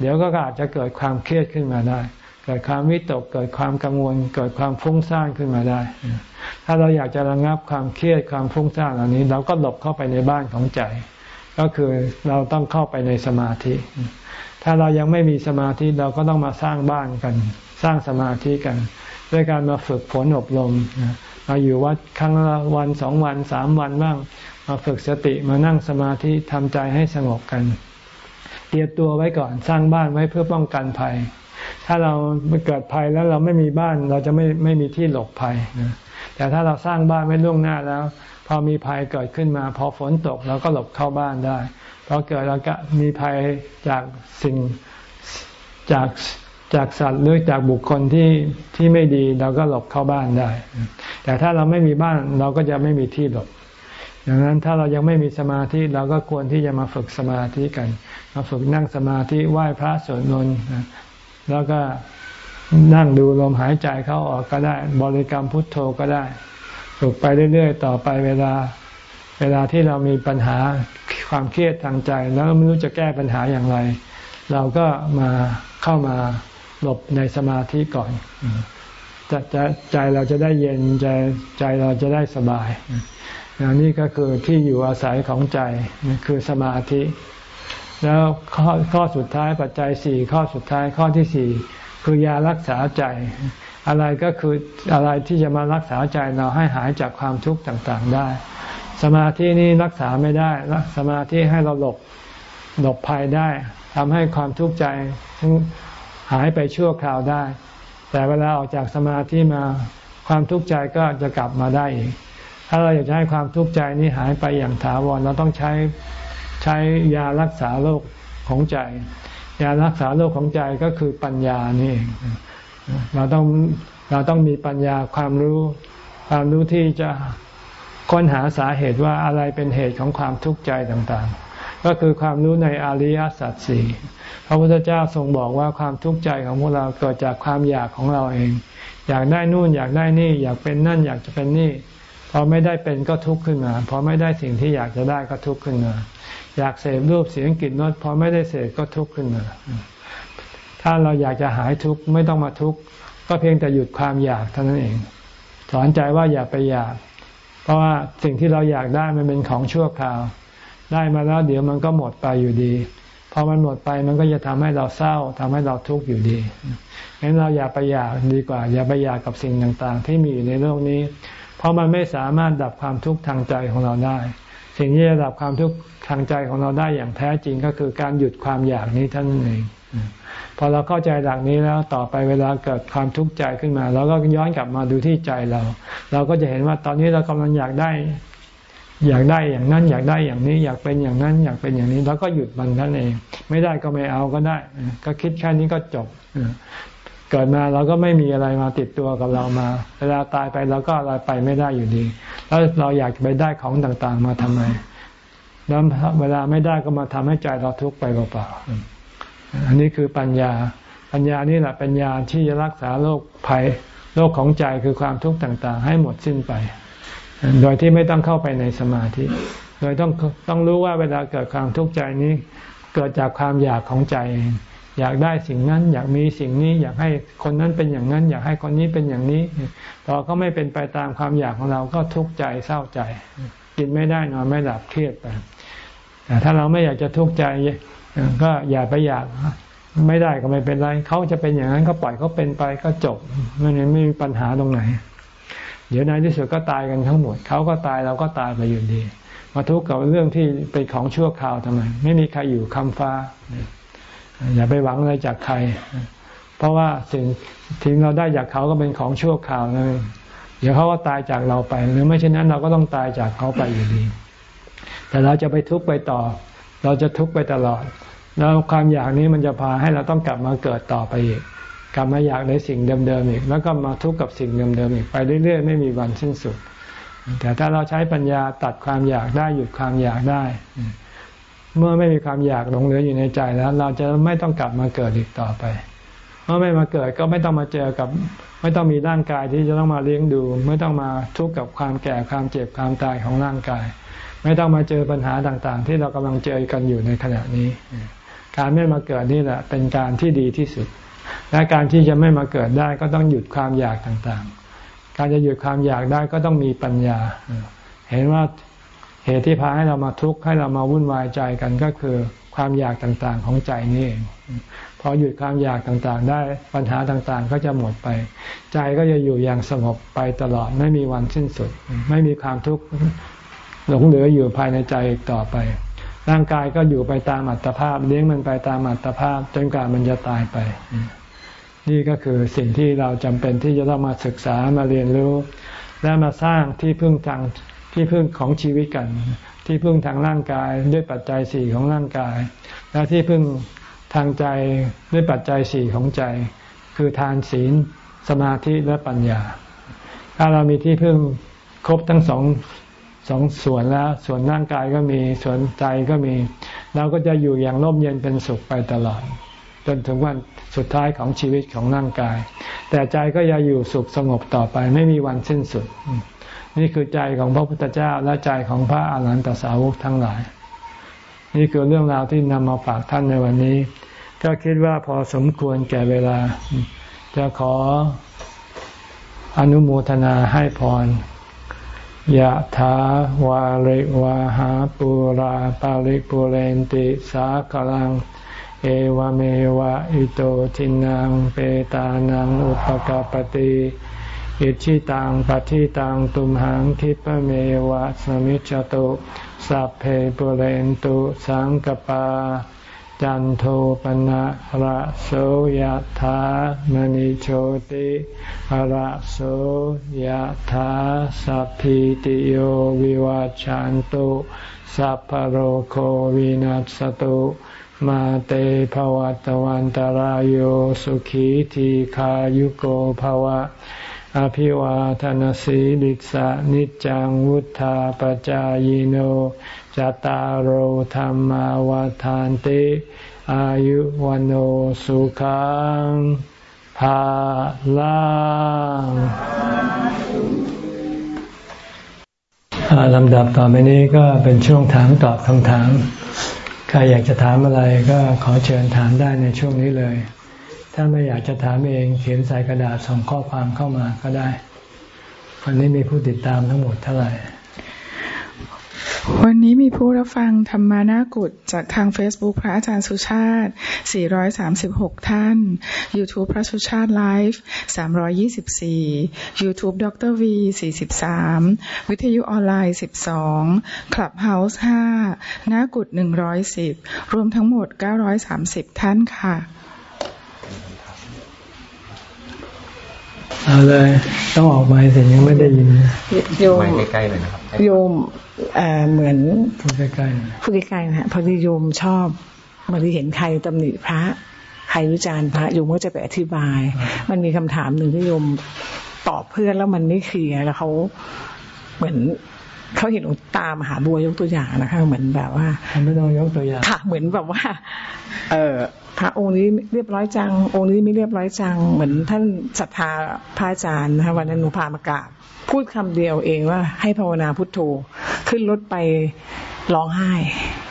เดี๋ยวก็อาจจะเกิดความเครียดขึ้นมาได้ เกิดความวิตกเกิดความกังวล เกิดความฟุ้งซ่านขึ้นมาได้ ถ้าเราอยากจะระงับความเครียดความฟุ้งซ่านเหล่านี้ เราก็หลบเข้าไปในบ้านของใจ ก็คือเราต้องเข้าไปในสมาธิ ถ้าเรายังไม่มีสมาธิเราก็ต้องมาสร้างบ้านกัน สร้างสมาธิกัน ด้วยการมาฝึกฝนอบรม มาอยู่วัดครั้งละวันสองวันสามวันบ้าง มาฝึกสติมานั่งสมาธิทำใจให้สงบกัน เตรียมตัวไว้ก่อนสร้างบ้านไว้เพื่อป้องกันภัย ถ้าเราเกิดภัยแล้วเราไม่มีบ้านเราจะไม่ไม่มีที่หลบภัยแต่ถ้าเราสร้างบ้านไว้ล่วงหน้าแล้ว พอมีภัยเกิดขึ้นมา พอฝนตกเราก็หลบเข้าบ้านได้พอเกิดเราก็มีภัยจากสิ่งจาก จากสัตว์หรือจากบุคคลที่ที่ไม่ดีเราก็หลบเข้าบ้านได้ แต่ถ้าเราไม่มีบ้านเราก็จะไม่มีที่หลบดังนั้นถ้าเรายังไม่มีสมาธิเราก็ควรที่จะมาฝึกสมาธิกัน มาฝึกนั่งสมาธิไหว้พระสวดมนต์แล้วก็นั่งดูลมหายใจเข้าออกก็ได้ บริกรรมพุทโธก็ได้ ฝึกไปเรื่อย ๆ ต่อไปเวลา เวลาที่เรามีปัญหาความเครียดทางใจ แล้วไม่รู้จะแก้ปัญหาอย่างไร เราก็มาเข้ามา หลบในสมาธิก่อนจะจะใจเราจะได้เย็นใจใจเราจะได้สบายนี่ก็คือที่อยู่อาศัยของใจคือสมาธิ แล้วข้อข้อสุดท้ายปัจจัยสี่ข้อสุดท้ายข้อที่สี่คือยารักษาใจ อะไรก็คืออะไรที่จะมารักษาใจเราให้หายจากความทุกข์ต่างๆได้ สมาธินี้รักษาไม่ได้สมาธิให้เราหลบหลบภัยได้ทำให้ความทุกข์ใจ หายไปชั่วคราวได้ แต่เวลาออกจากสมาธิมาความทุกข์ใจก็จะกลับมาได้อีก ถ้าเราอยากจะให้ความทุกข์ใจนี้หายไปอย่างถาวรเราต้องใช้ใช้ยารักษาโรคของใจ ยารักษาโรคของใจก็คือปัญญานี่เองเราต้องเราต้องมีปัญญาความรู้ ความรู้ที่จะค้นหาสาเหตุว่าอะไรเป็นเหตุของความทุกข์ใจต่างๆ ก็คือความรู้ในอริยสัจสี่พระพุทธเจ้าทรงบอกว่าความทุกข์ใจของพวกเราเกิดจากความอยากของเราเอง อยากได้นู่นอยากได้นี่ อยากเป็นนั่นอยากจะเป็นนี่พอไม่ได้เป็นก็ทุกข์ขึ้นมาพอไม่ได้สิ่งที่อยากจะได้ก็ทุกข์ขึ้นมา อยากเสพรูปเสียงกลิ่นรสพอไม่ได้เสพก็ทุกข์ขึ้นมา ถ้าเราอยากจะหายทุกข์ไม่ต้องมาทุกข์ก็เพียงแต่หยุดความอยากเท่านั้นเอง สอนใจว่าอย่าไปอยาก เพราะว่าสิ่งที่เราอยากได้มันเป็นของชั่วคราว ได้มาแล้วเดี๋ยวมันก็หมดไปอยู่ดีพอมันหมดไปมันก็จะทำให้เราเศร้าทำให้เราทุกข์อยู่ดีงั้นเราอย่าไปอยากดีกว่า อย่าไปอยากกับสิ่งต่างๆ ที่มีอยู่ในโลกนี้ เพราะมันไม่สามารถดับความทุกข์ทางใจของเราได้ สิ่งที่จะดับความทุกข์ทางใจของเราได้อย่างแท้จริงก็คือการหยุดความอยากนี้ท่านเองพอเราเข้าใจหลักนี้แล้วต่อไปเวลาเกิดความทุกข์ใจขึ้นมาเราก็ย้อนกลับมาดูที่ใจเรา เราก็จะเห็นว่าตอนนี้เรากำลังอยากได้ อยากได้อย่างนั้น อยากได้อย่างนี้อยากเป็นอย่างนั้น อยากเป็นอย่างนี้ แล้วก็หยุดมันท่านเอง ไม่ได้ก็ไม่เอาก็ได้ ก็คิดแค่นี้ก็จบเกิดมาเราก็ไม่มีอะไรมาติดตัวกับเรามา เวลาตายไปเราก็อะไรไปไม่ได้อยู่ดี แล้วเราอยากไปได้ของต่างๆ มาทำไมแล้วเวลาไม่ได้ก็มาทำให้ใจเราทุกข์ไปเปล่าๆอันนี้คือปัญญา ปัญญานี่แหละปัญญาที่จะรักษาโรคภัยโรคของใจคือความทุกข์ต่าง ๆ ให้หมดสิ้นไป โดยที่ไม่ต้องเข้าไปในสมาธิ โดยต้องต้องรู้ว่าเวลาเกิดความทุกข์ใจนี้ เกิดจากความอยากของใจ อยากได้สิ่งนั้น อยากมีสิ่งนี้ อยากให้คนนั้นเป็นอย่างนั้น อยากให้คนนี้เป็นอย่างนี้พอเขาไม่เป็นไปตามความอยากของเราก็ทุกข์ใจเศร้าใจ กินไม่ได้นอนไม่หลับเครียดไปแต่ถ้าเราไม่อยากจะทุกข์ใจก็อย่าไปอยากไม่ได้ก็ไม่เป็นไรเขาจะเป็นอย่างนั้นก็ปล่อยเขาเป็นไปก็จบไม่ไม่มีปัญหาตรงไหน เดี๋ยวในที่สุดก็ตายกันทั้งหมดเขาก็ตายเราก็ตายไปอยู่ดี มาทุกข์กับเรื่องที่เป็นของชั่วคราวทำไม ไม่มีใครอยู่คำฟ้า อย่าไปหวังอะไรจากใคร เพราะว่าสิ่งทิ้งเราได้จากเขาก็เป็นของชั่วคราวเลยเดี๋ยวเขาก็ตายจากเราไป หรือไม่เช่นนั้นเราก็ต้องตายจากเขาไปอยู่ดี แต่เราจะไปทุกข์ไปต่อ เราจะทุกข์ไปตลอด แล้วความอยากนี้มันจะพาให้เราต้องกลับมาเกิดต่อไปอีก กลับมาอยากในสิ่งเดิมๆอีก แล้วก็มาทุกข์กับสิ่งเดิมๆอีกไปเรื่อยๆ ไม่มีวันสิ้นสุด แต่ถ้าเราใช้ปัญญาตัดความอยากได้หยุดความอยากได้ เมื่อไม่มีความอยากหลงเหลืออยู่ในใจแล้ว เราจะไม่ต้องกลับมาเกิดอีกต่อไป เมื่อไม่มาเกิดก็ไม่ต้องมาเจอกับ ไม่ต้องมีร่างกายที่จะต้องมาเลี้ยงดู ไม่ต้องมาทุกข์กับความแก่ความเจ็บความตายของร่างกาย ไม่ต้องมาเจอปัญหาต่างๆ ที่เรากำลังเจอกันอยู่ในขณะนี้ การไม่มาเกิดนี่แหละเป็นการที่ดีที่สุด และการที่จะไม่มาเกิดได้ก็ต้องหยุดความอยากต่างๆ การจะหยุดความอยากได้ก็ต้องมีปัญญา เห็นว่าเหตุที่พาให้เรามาทุกข์ให้เรามาวุ่นวายใจกันก็คือความอยากต่างๆของใจนี่เองพอหยุดความอยากต่างๆ ได้ปัญหาต่างๆ ก็จะหมดไป ใจก็จะอยู่อย่างสงบไปตลอดไม่มีวันสิ้นสุด ไม่มีความทุกข์หลงเหลืออยู่ภายในใจอีกต่อไป ร่างกายก็อยู่ไปตามอัตภาพ เลี้ยงมันไปตามอัตภาพ จนกว่ามันจะตายไป นี่ก็คือสิ่งที่เราจำเป็นที่จะต้องมาศึกษามาเรียนรู้ และมาสร้างที่พึ่งทางที่พึ่งของชีวิตกัน ที่พึ่งทางร่างกายด้วยปัจจัยสี่ของร่างกาย และที่พึ่งทางใจด้วยปัจจัยสี่ของใจ คือทานศีล สมาธิและปัญญา ถ้าเรามีที่พึ่งครบทั้งสอง สองส่วนแล้ว ส่วนร่างกายก็มีส่วนใจก็มี เราก็จะอยู่อย่างร่มเย็นเป็นสุขไปตลอด จนถึงวันสุดท้ายของชีวิตของร่างกาย แต่ใจก็จะอยู่สุขสงบต่อไป ไม่มีวันสิ้นสุด นี่คือใจของพระพุทธเจ้าและใจของพระอาหารหันตสาวกทั้งหลาย นี่คือเรื่องราวที่นำมาฝากท่านในวันนี้ ก็คิดว่าพอสมควรแก่เวลา จะขออนุโมทนาให้พร ยะถาวาริวาหาปุราปาริปุเรนติสาคลัง เอวเมวะอิโตทินังเปตานังอุปกปติอิชิตังปฏิตังตุมหังคิปเมวะสมิจจตุสัพเพปุเรนตุสังกปา จันโทปนะระโสยธามณิโชติระโสยธาสัพพิติโยวิวัจจันตุสัพพโรโควินัสตุมาเตภวัตวันตารโยสุขีทีขายุโกภวะ อภิวาทนสีลิสะนิจังวุธาปจายโน จตารโหธรรมวาทานติอายุวันโอสุขังภาลังลำดับต่อไปนี้ก็เป็นช่วงถามตอบคำถาม ใครอยากจะถามอะไรก็ขอเชิญถามได้ในช่วงนี้เลย ถ้าไม่อยากจะถามเองเขียนใส่กระดาษส่งข้อความเข้ามาก็ได้ วันนี้มีผู้ติดตามทั้งหมดเท่าไหร่
วันนี้มีผู้รับฟังธรรมานากุฏจากทาง Facebook พระอาจารย์สุชาติ 436 ท่าน YouTube พระสุชาติไลฟ์324 YouTube ดร V 43 วิทยุออนไลน์ 12 Clubhouse 5นากุฏ110 รวมทั้งหมด 930 ท่านค่ะ
เอาเลย ต้องออกมาแต่ยังไม่ได้ยิน
โยมใกล้ๆเลยนะครับ
โยม เหมือน
พูดใกล้ๆ
พูดใกล้ๆนะพอดีโยมชอบเมื่อที่เห็นใครตำหนิพระใครวิจารณ์พระโยมก็จะไปอธิบาย มันมีคำถามหนึ่งที่โยมตอบเพื่อนแล้วมันไม่เคลียร์แล้วเขาเหมือนเขาเห็นตามหาบัวยกตัวอย่างนะคะ เหมือนแบบว่า
ไม่ต้องยกตัวอย่าง
ค่ะเหมือนแบบว่า เออพระองค์นี้เรียบร้อยจัง องค์นี้ไม่เรียบร้อยจัง เหมือนท่านศรัทธาพระอาจารย์นะคะวันนั้นหนูพามากราบ พูดคำเดียวเองว่า ให้ภาวนาพุทโธ ขึ้นรถไปร้องไห้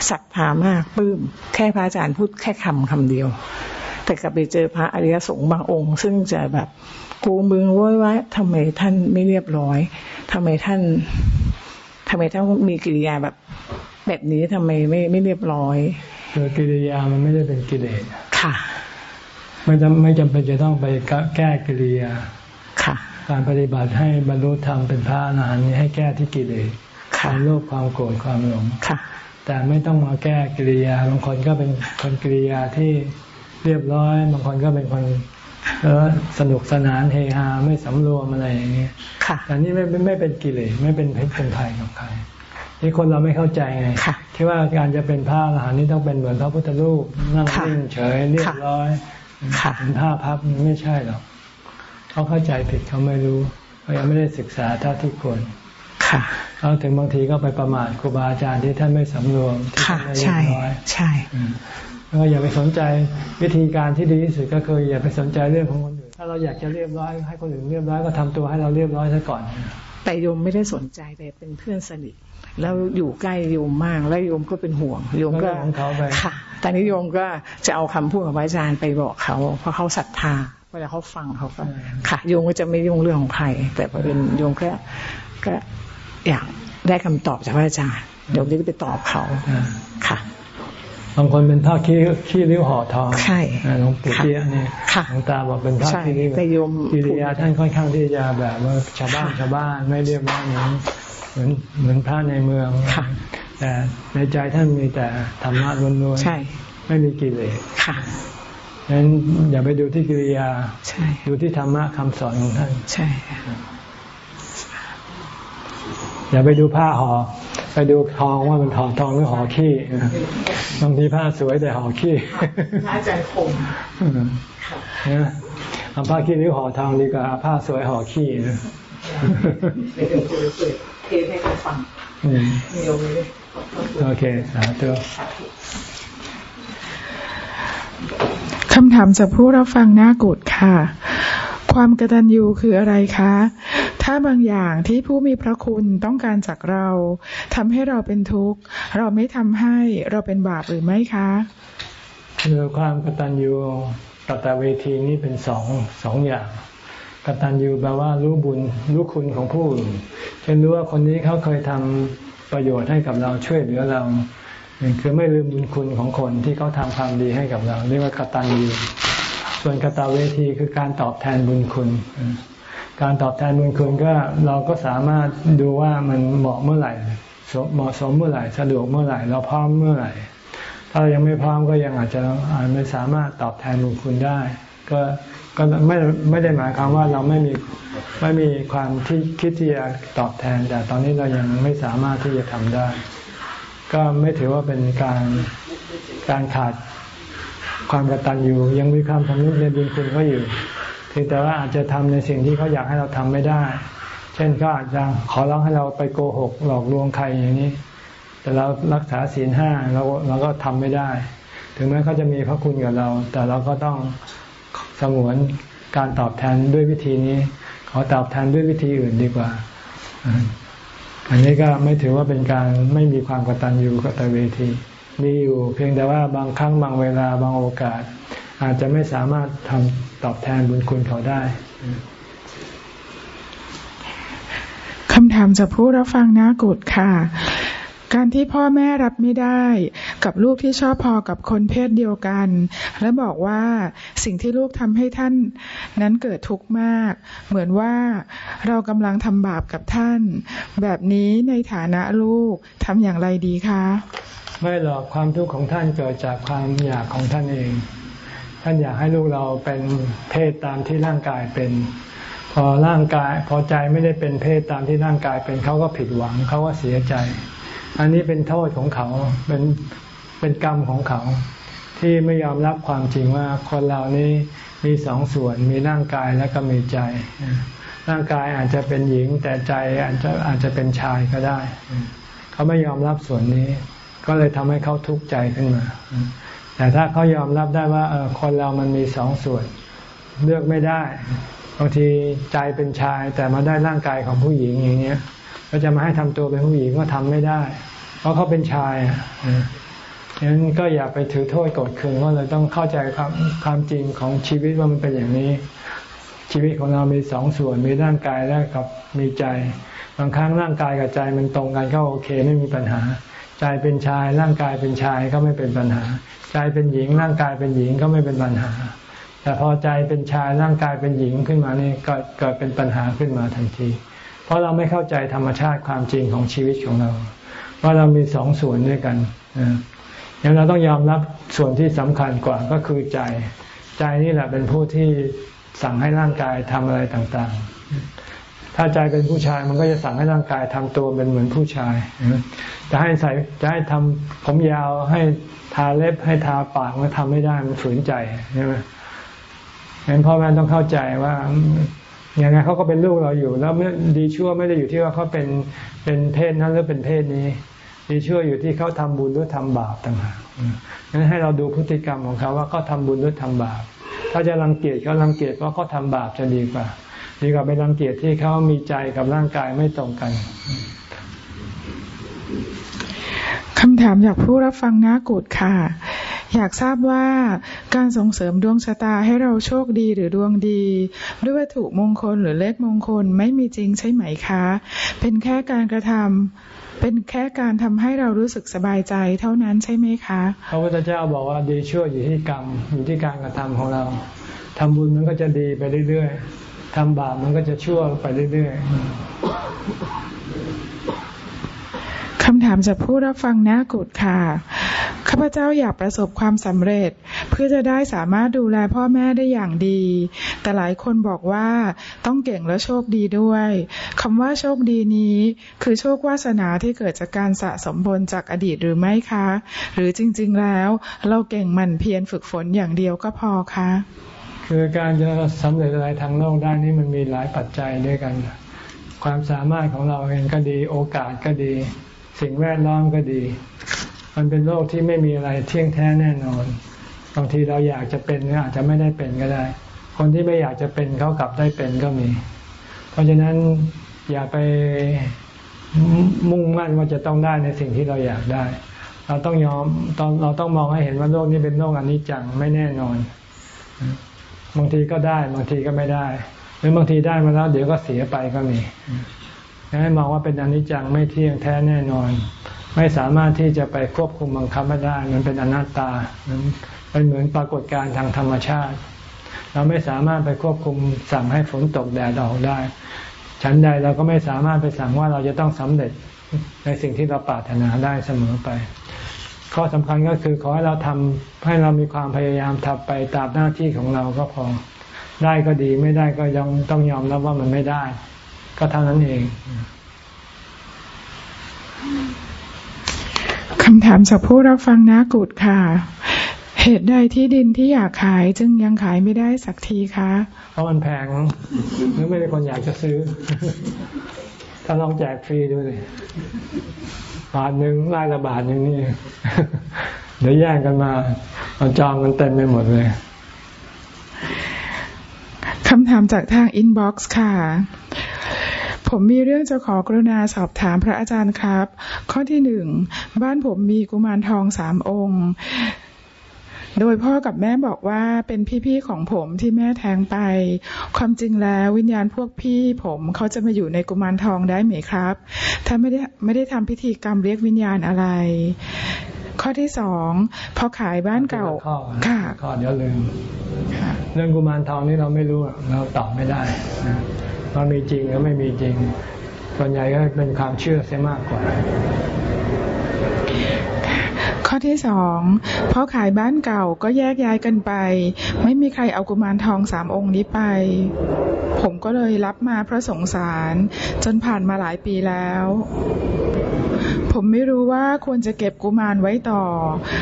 ศรัทธามากปลื้มแค่พระอาจารย์พูดแค่คำคำเดียว แต่กลับไปเจอพระอริยสงฆ์บางองค์ ซึ่งจะแบบกูมึงว้ยว้ทำไมท่านไม่เรียบร้อยทำไมท่านทำไมท่านมีกิริยาแบบ แบบนี้ทำไมไม่ไม่เรียบร้อย
คือกิริยามันไม่ได้เป็นกิเลส
ค่ะ
ไม่จำไม่จำเป็นจะต้องไปแก้กิริยา
ค่ะ
การปฏิบัติให้บรรลุธรรมเป็นพระอรหันต์นี้ให้แก้ที่กิเลสความโลภความโกรธความหลง
ค่ะ
แต่ไม่ต้องมาแก้กิริยา บางคนก็เป็นคนกิริยาที่เรียบร้อย บางคนก็เป็นคนเออสนุกสนานเฮฮาไม่สำรวมอะไรอย่างเงี้ย
ค่ะ
แต่นี่ไม่ไม่เป็นกิเลสไม่เป็นเพชรเป็นภัยกับใครที่คนเราไม่เข้าใจไง
ค่ะ
ที่ว่าการจะเป็นพระอรหันต์นี่ต้องเป็นเหมือนพระพุทธรูปนั่ง
ค่ะ
นิ่งเฉยเรียบร้อย
ค่ะ
เป็นผ้าพับมันไม่ใช่หรอก เขาเข้าใจผิดเขาไม่รู้เขายังไม่ได้ศึกษาเท่าที่ควร
ค่ะ
เขาถึงบางทีก็ไปประมาทครูบาอาจารย์ที่ท่านไม่สำรวมที่
ค่ะ
ท่านไม่เรีย
ใช่
บร้อย
ใช่
อืมแล้วก็อย่าไปสนใจวิธีการที่ดีที่สุดก็คืออย่าไปสนใจเรื่องของคนอื่นถ้าเราอยากจะเรียบร้อยให้คนอื่นเรียบร้อยก็ทำตัวให้เราเรียบร้อยซะก่อน
แต่โยมไม่ได้สนใจแต่เป็นเพื่อนสนิทแล้วอยู่ใกล้โยมมาก แล้วโยมก็เป็นห่วงโยมก็
ก็เรื่องของเขาไป
ค่ะตอนนี้โยมก็จะเอาคำพูดของพระอาจารย์ไปบอกเขา เพราะเขาศรัทธาเวลาเขาฟังเขาก็ค่ะโยมก็จะไม่ยุ่งเรื่องของใคร แต่พอเป็นโยมก็ก็อยากได้คำตอบจากพระอาจารย์โยมจะได้ไปตอบเขา
อ่า
ค่ะ
บางคนเป็นผ้าขี้ขี้ริ้วห่อทอง
ใช่
อ่าหลวงปู่
ค่ะ
เตี้ยนี่
ค่ะ
หลวงตาบอกเป็นผ้า
ใช่
ขี้ริ้ว
แต่โยม
กิริยาท่านค่อนข้างที่จะแบบว่าชาวบ้าน
ค่ะ
ชาวบ้านไม่เรียบร้อยเหมือนเหมือนเหมือนพระในเมือง
ค่ะ
แต่ในใจท่านมีแต่ธรรมะล้วนๆ
ใช่
ไม่มีกิเลส
ค่ะ
ฉะนั้นอย่าไปดูที่กิริยา
ใช่
ดูที่ธรรมะคำสอนของท่าน
ใช่
อย่าไปดูผ้าห่อไปดูทองว่ามันห่อทองหรือห่อขี้บางทีผ้าสวยแต่ห่อขี้
พระอาจารย์คม
นะเอาผ้าขี้ริ้วห่อทองดีกว่าเอาผ้าสวยห่อขี้นะ
ในถึงจะเปิดเทปให้เขาฟัง
อืม
โยมเลย
โอเคสาธุ
คำถามจากผู้รับฟังหน้ากุดค่ะ ความกตัญญูคืออะไรคะ ถ้าบางอย่างที่ผู้มีพระคุณต้องการจากเราทำให้เราเป็นทุกข์ เราไม่ทำให้เราเป็นบาปหรือไม่คะ
คือความกตัญญูกตเวทีนี้เป็นสองสองอย่างกตัญญูแปลว่ารู้บุญรู้คุณของผู้อื่นเช่นรู้ว่าคนนี้เขาเคยทำประโยชน์ให้กับเราช่วยเหลือเรา คือไม่ลืมบุญคุณของคนที่เขาทำความดีให้กับเรา เรียกว่ากตัญญูส่วนกตเวทีคือการตอบแทนบุญคุณ การตอบแทนบุญคุณก็เราก็สามารถดูว่ามันเหมาะเมื่อไหร่เหมาะสมเมื่อไหร่สะดวกเมื่อไหร่ เราพร้อมเมื่อไหร่ ถ้ายังไม่พร้อมก็ยังอาจจะไม่สามารถตอบแทนบุญคุณได้ ก็ก็ไม่ไม่ได้หมายความว่าเราไม่มีไม่มีความที่คิดที่จะตอบแทน แต่ตอนนี้เรายังไม่สามารถที่จะทำได้ ก็ไม่ถือว่าเป็นการการขาดความกตัญญูยังมีความสำนึกในบุญคุณเขาอยู่เพียงแต่ว่าอาจจะทำในสิ่งที่เขาอยากให้เราทำไม่ได้ เช่นก็อาจจะขอร้องให้เราไปโกหกหลอกลวงใครอย่างนี้ แต่เรารักษาศีลห้าเราเราก็ทำไม่ได้ ถึงแม้เขาจะมีพระคุณกับเรา แต่เราก็ต้องสงวนการตอบแทนด้วยวิธีนี้ ขอตอบแทนด้วยวิธีอื่นดีกว่า อันนี้ก็ไม่ถือว่าเป็นการไม่มีความกตัญญูกตเวที มีอยู่เพียงแต่ว่าบางครั้งบางเวลาบางโอกาส อาจจะไม่สามารถทำตอบแทนบุญคุณเขาได้
คำถามจากผู้รับฟังน้ากุดค่ะ การที่พ่อแม่รับไม่ได้ กับลูกที่ชอบพอกับคนเพศเดียวกัน และบอกว่าสิ่งที่ลูกทำให้ท่านนั้นเกิดทุกข์มาก เหมือนว่าเรากำลังทำบาปกับท่าน แบบนี้ในฐานะลูกทำอย่างไรดีคะ
ไม่หรอกความทุกข์ของท่านเกิดจากความอยากของท่านเอง ท่านอยากให้ลูกเราเป็นเพศตามที่ร่างกายเป็น พอร่างกาย พอใจไม่ได้เป็นเพศตามที่ร่างกายเป็นเขาก็ผิดหวังเขาก็เสียใจ อันนี้เป็นโทษของเขาเป็น เป็นกรรมของเขา ที่ไม่ยอมรับความจริงว่าคนเรานี้มีสองส่วนมีร่างกายและก็มีใจ ร่างกายอาจจะเป็นหญิงแต่ใจอาจจะอาจจะเป็นชายก็ได้ เขาไม่ยอมรับส่วนนี้ ก็เลยทำให้เขาทุกข์ใจขึ้นมา แต่ถ้าเขายอมรับได้ว่าเออคนเรามันมีสองส่วน เลือกไม่ได้บางทีใจเป็นชายแต่มาได้ร่างกายของผู้หญิงอย่างเงี้ย ก็จะมาให้ทำตัวเป็นผู้หญิงก็ทำไม่ได้ เพราะเขาเป็นชายอะ ฉะนั้นก็อย่าไปถือโทษกรธเคืองเลยต้องเข้าใจความความจริงของชีวิตว่ามันเป็นอย่างนี้ ชีวิตของเรามีสองส่วนมีร่างกายและกับมีใจ บางครั้งร่างกายกับใจมันตรงกันก็โอเคไม่มีปัญหา ใจเป็นชายร่างกายเป็นชายก็ไม่เป็นปัญหา ใจเป็นหญิงร่างกายเป็นหญิงก็ไม่เป็นปัญหา แต่พอใจเป็นชายร่างกายเป็นหญิงขึ้นมานี่ก็เกิดเป็นปัญหาขึ้นมาทันที เพราะเราไม่เข้าใจธรรมชาติความจริงของชีวิตของเราว่าเรามีสองส่วนด้วยกัน อย่างเราต้องยอมรับส่วนที่สำคัญกว่าก็คือใจ ใจนี่แหละเป็นผู้ที่สั่งให้ร่างกายทำอะไรต่างๆ ถ้าใจเป็นผู้ชายมันก็จะสั่งให้ร่างกายทำตัวเป็นเหมือนผู้ชาย จะให้ใส่จะให้ทำผมยาวให้ทาเล็บให้ทาปากมันทำไม่ได้มันฝืนใจใช่ไหมงั้นพ่อแม่ต้องเข้าใจว่าอย่างไงเขาก็เป็นลูกเราอยู่ แล้วดีชั่วไม่ได้อยู่ที่ว่าเขาเป็นเป็นเพศนั้นหรือเป็นเพศนี้ ดีเชั่วอยู่ที่เขาทำบุญหรือทำบาปต่างหากงั้นให้เราดูพฤติกรรมของเขาว่าเขาทาบุญหรือทำบาป ถ้าจะรังเกียจเขารังเกียจเพราะเขาทาบาปจะดีกว่า ดีกว่าไปรังเกียจที่เขามีใจกับร่างกายไม่ตรงกัน
คำถามจากผู้รับฟังน้ากุดค่ะ อยากทราบว่าการส่งเสริมดวงชะตาให้เราโชคดีหรือดวงดี ด้วยวัตถุมงคลหรือเลขมงคลไม่มีจริงใช่ไหมคะ เป็นแค่การกระทำ เป็นแค่การทำให้เรารู้สึกสบายใจเท่านั้นใช่ไหมคะ
พระพุทธเจ้าบอกว่าดีชั่วอยู่ที่กรรมอยู่ที่การกระทำของเราทำบุญมันก็จะดีไปเรื่อยๆทำบาปมันก็จะชั่วไปเรื่อยๆ
คำถามจากผู้รับฟังน้ากุดค่ะ ข้าพเจ้าอยากประสบความสำเร็จ เพื่อจะได้สามารถดูแลพ่อแม่ได้อย่างดี แต่หลายคนบอกว่าต้องเก่งและโชคดีด้วยคำว่าโชคดีนี้ คือโชควาสนาที่เกิดจากการสะสมบนจากอดีตหรือไม่คะ หรือจริง ๆ แล้ว เราเก่งมันเพียรฝึกฝนอย่างเดียวก็พอคะ
คือการจะสำเร็จอะไรทางโลกได้นี่มันมีหลายปัจจัยด้วยกัน ความสามารถของเราเองก็ดี โอกาสก็ดี สิ่งแวดล้อมก็ดี มันเป็นโลกที่ไม่มีอะไรเที่ยงแท้แน่นอน บางทีเราอยากจะเป็นก็อาจจะไม่ได้เป็นก็ได้ คนที่ไม่อยากจะเป็นเขากลับได้เป็นก็มี เพราะฉะนั้นอย่าไปมุ่งมั่นว่าจะต้องได้ในสิ่งที่เราอยากได้ เราต้องยอมตอนเราต้องมองให้เห็นว่าโลกนี้เป็นโลกอนิจจังไม่แน่นอน บางทีก็ได้บางทีก็ไม่ได้ หรือบางทีได้มาแล้วเดี๋ยวก็เสียไปก็มี ให้มองว่าเป็นอนิจจังไม่เที่ยงแท้แน่นอน ไม่สามารถที่จะไปควบคุมบังคับไม่ได้ มันเป็นอนัตตาเป็นเหมือนปรากฏการณ์ทางธรรมชาติ เราไม่สามารถไปควบคุมสั่งให้ฝนตกแดดออกได้ฉันใดเราก็ไม่สามารถไปสั่งว่าเราจะต้องสำเร็จในสิ่งที่เราปรารถนาได้เสมอไป ข้อสำคัญก็คือขอให้เราทำให้เรามีความพยายามทำไปตามหน้าที่ของเราก็พอ ได้ก็ดีไม่ได้ก็ยังต้องยอมรับว่ามันไม่ได้ ก็เท่านั้นเอง
คำถามจากผู้รับฟังนากุดค่ะ เหตุใดที่ดินที่อยากขายจึงยังขายไม่ได้สักทีคะ
เพราะมันแพงหรือไม่มีคนอยากจะซื้อ ถ้าลองแจกฟรีดูเลยบาทหนึ่งไล่ละบาทอย่างนี้เดี๋ยวแย่งกันมาเอาจองกันเต็มไปหมดเลย
คำถามจากทางอินบ็อกซ์ค่ะ ผมมีเรื่องจะขอกรุณาสอบถามพระอาจารย์ครับ ข้อที่หนึ่งบ้านผมมีกุมารทองสามองค์ โดยพ่อกับแม่บอกว่าเป็นพี่ๆของผมที่แม่แทงไป ความจริงแล้ววิญญาณพวกพี่ผมเขาจะมาอยู่ในกุมารทองได้ไหมครับ ถ้าไม่ได้ไม่ได้ทำพิธีกรรมเรียกวิญญาณอะไร ข้อที่สองพอขายบ้านเก่า
ค่ะข้อเดี๋ยวลืมเรื่องกุมารทองนี่เราไม่รู้เราตอบไม่ได้ว่ามีจริงหรือไม่มีจริงส่วนใหญ่ก็เป็นความเชื่อเสียมากกว่า
ข้อที่สองพอขายบ้านเก่าก็แยกย้ายกันไป ไม่มีใครเอากุมารทองสามองค์นี้ไป ผมก็เลยรับมาเพราะสงสาร จนผ่านมาหลายปีแล้ว ผมไม่รู้ว่าควรจะเก็บกุมารไว้ต่อ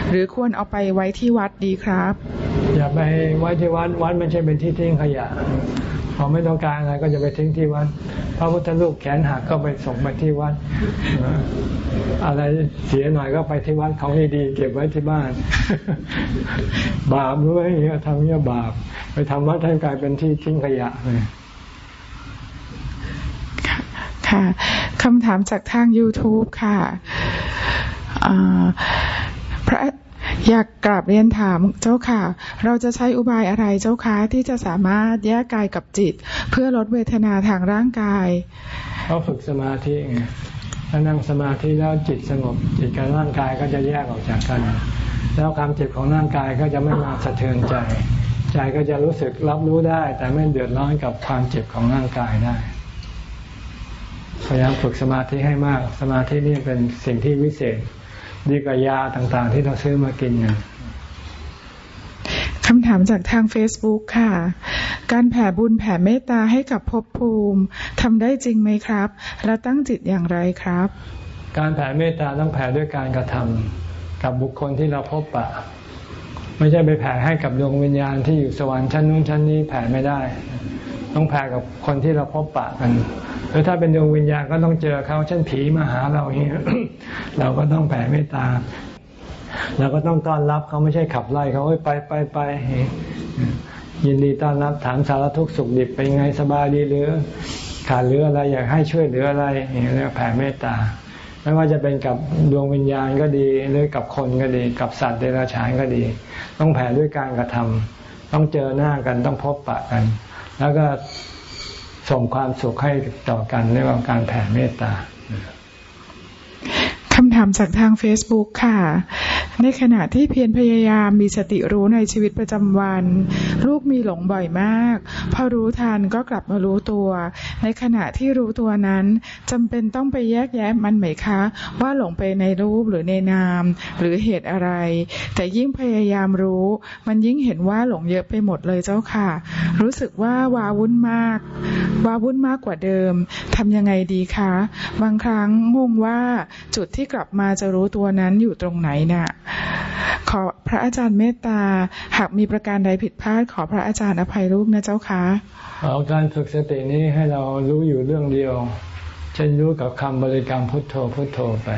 หรือควรเอาไปไว้ที่วัดดีครับ
อย่าไปไว้ที่วัดวัดไม่ใช่เป็นที่ทิ้งขยะพอไม่ต้องการอะไรก็จะไปทิ้งที่วัด พระพุทธรูปแขนหักก็ไปส่งไปที่วัด อะไรเสียหน่อยก็ไปที่วัดของดีๆเก็บไว้ที่บ้าน บาปด้วยอย่างเงี้ยทำเงี้ยบาป ไปทำวัดให้กลายเป็นที่ทิ้งขยะเลย
ค่ะคำถามจากทาง YouTube ค่ะพระอยากกราบเรียนถามเจ้าค่ะ เราจะใช้อุบายอะไรเจ้าคะที่จะสามารถแยกกายกับจิต เพื่อลดเวทนาทางร่างกาย
เขาฝึกสมาธิไงถ้านั่งสมาธิแล้วจิตสงบ จิตกับร่างกายก็จะแยกออกจากกัน แล้วความเจ็บของร่างกายก็จะไม่มาสะเทือนใจ ใจก็จะรู้สึกรับรู้ได้ แต่ไม่เดือดร้อนกับความเจ็บของร่างกายได้ พยายามฝึกสมาธิให้มาก สมาธินี่เป็นสิ่งที่วิเศษดีกว่ายาต่างๆ ที่เราซื้อมากินนะ
คำถามจากทาง Facebook ค่ะ การแผ่บุญแผ่เมตตาให้กับภพภูมิทำได้จริงไหมครับ และตั้งจิตอย่างไรครับ
การแผ่เมตตาต้องแผ่ด้วยการกระทำกับบุคคลที่เราพบปะ ไม่ใช่ไปแผ่ให้กับดวงวิญญาณที่อยู่สวรรค์ชั้นนู้นชั้นนี้แผ่ไม่ได้ ต้องแผ่กับคนที่เราพบปะกันหรือถ้าเป็นดวงวิญญาณก็ต้องเจอเขาเช่นผีมาหาเราอย่างนี้เราก็ต้องแผ่เมตตาเราก็ต้องต้อนรับเขาไม่ใช่ขับไล่เขาไปไปไปยินดีต้อนรับถามสารทุกข์สุขดิบเป็นไงสบายดีหรือขาดหรืออะไรอยากให้ช่วยเหลืออะไรอย่างนี้แผ่เมตตา ไม่ว่าจะเป็นกับดวงวิญญาณก็ดี หรือกับคนก็ดี กับสัตว์เดรัจฉานก็ดี ต้องแผ่ด้วยการกระทำต้องเจอหน้ากันต้องพบปะกัน แล้วก็ส่งความสุขให้ต่อกันเรียกว่าการแผ่เมตตา
ถามจากทาง Facebook ค่ะ ในขณะที่เพียรพยายามมีสติรู้ในชีวิตประจำวัน ลูกมีหลงบ่อยมาก พอรู้ทันก็กลับมารู้ตัว ในขณะที่รู้ตัวนั้นจำเป็นต้องไปแยกแยะมันไหมคะ ว่าหลงไปในรูปหรือในนาม หรือเหตุอะไร แต่ยิ่งพยายามรู้ มันยิ่งเห็นว่าหลงเยอะไปหมดเลยเจ้าค่ะ รู้สึกว่าวาวุ่นมาก วาวุ่นมากกว่าเดิมทำยังไงดีคะ บางครั้งงงว่าจุดที่กลับมาจะรู้ตัวนั้นอยู่ตรงไหนนะ่ะขอพระอาจารย์เมตตา หากมีประการใดผิดพลาด ขอพระอาจารย์อภัยลูกนะเจ้าคะ
เอาการฝึกสตินี้ให้เรารู้อยู่เรื่องเดียว เช่นรู้กับคำบริกรรมพุทโธพุทโธไป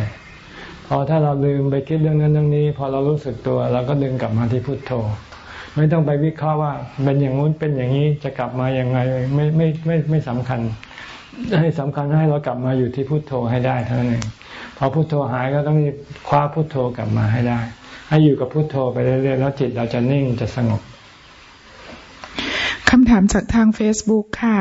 พอถ้าเราลืมไปคิดเรื่องนั้นเรื่องนี้ พอเรารู้สึกตัวเราก็ดึงกลับมาที่พุทโธ ไม่ต้องไปวิเคราะห์ว่าเป็นอย่างนู้นเป็นอย่างนี้จะกลับมาอย่างไงไม่ไม่ไม่ไม่สำคัญให้สำคัญให้เรากลับมาอยู่ที่พุทโธให้ได้เท่านั้นเอง พอพุโทโธหายก็ต้องคว้าพุโทโธกลับมาให้ได้ ให้อยู่กับพุโทโธไปเรื่อยๆแล้วจิตเราจะนิ่งจะสงบ
คำถามจากทาง Facebook ค่ะ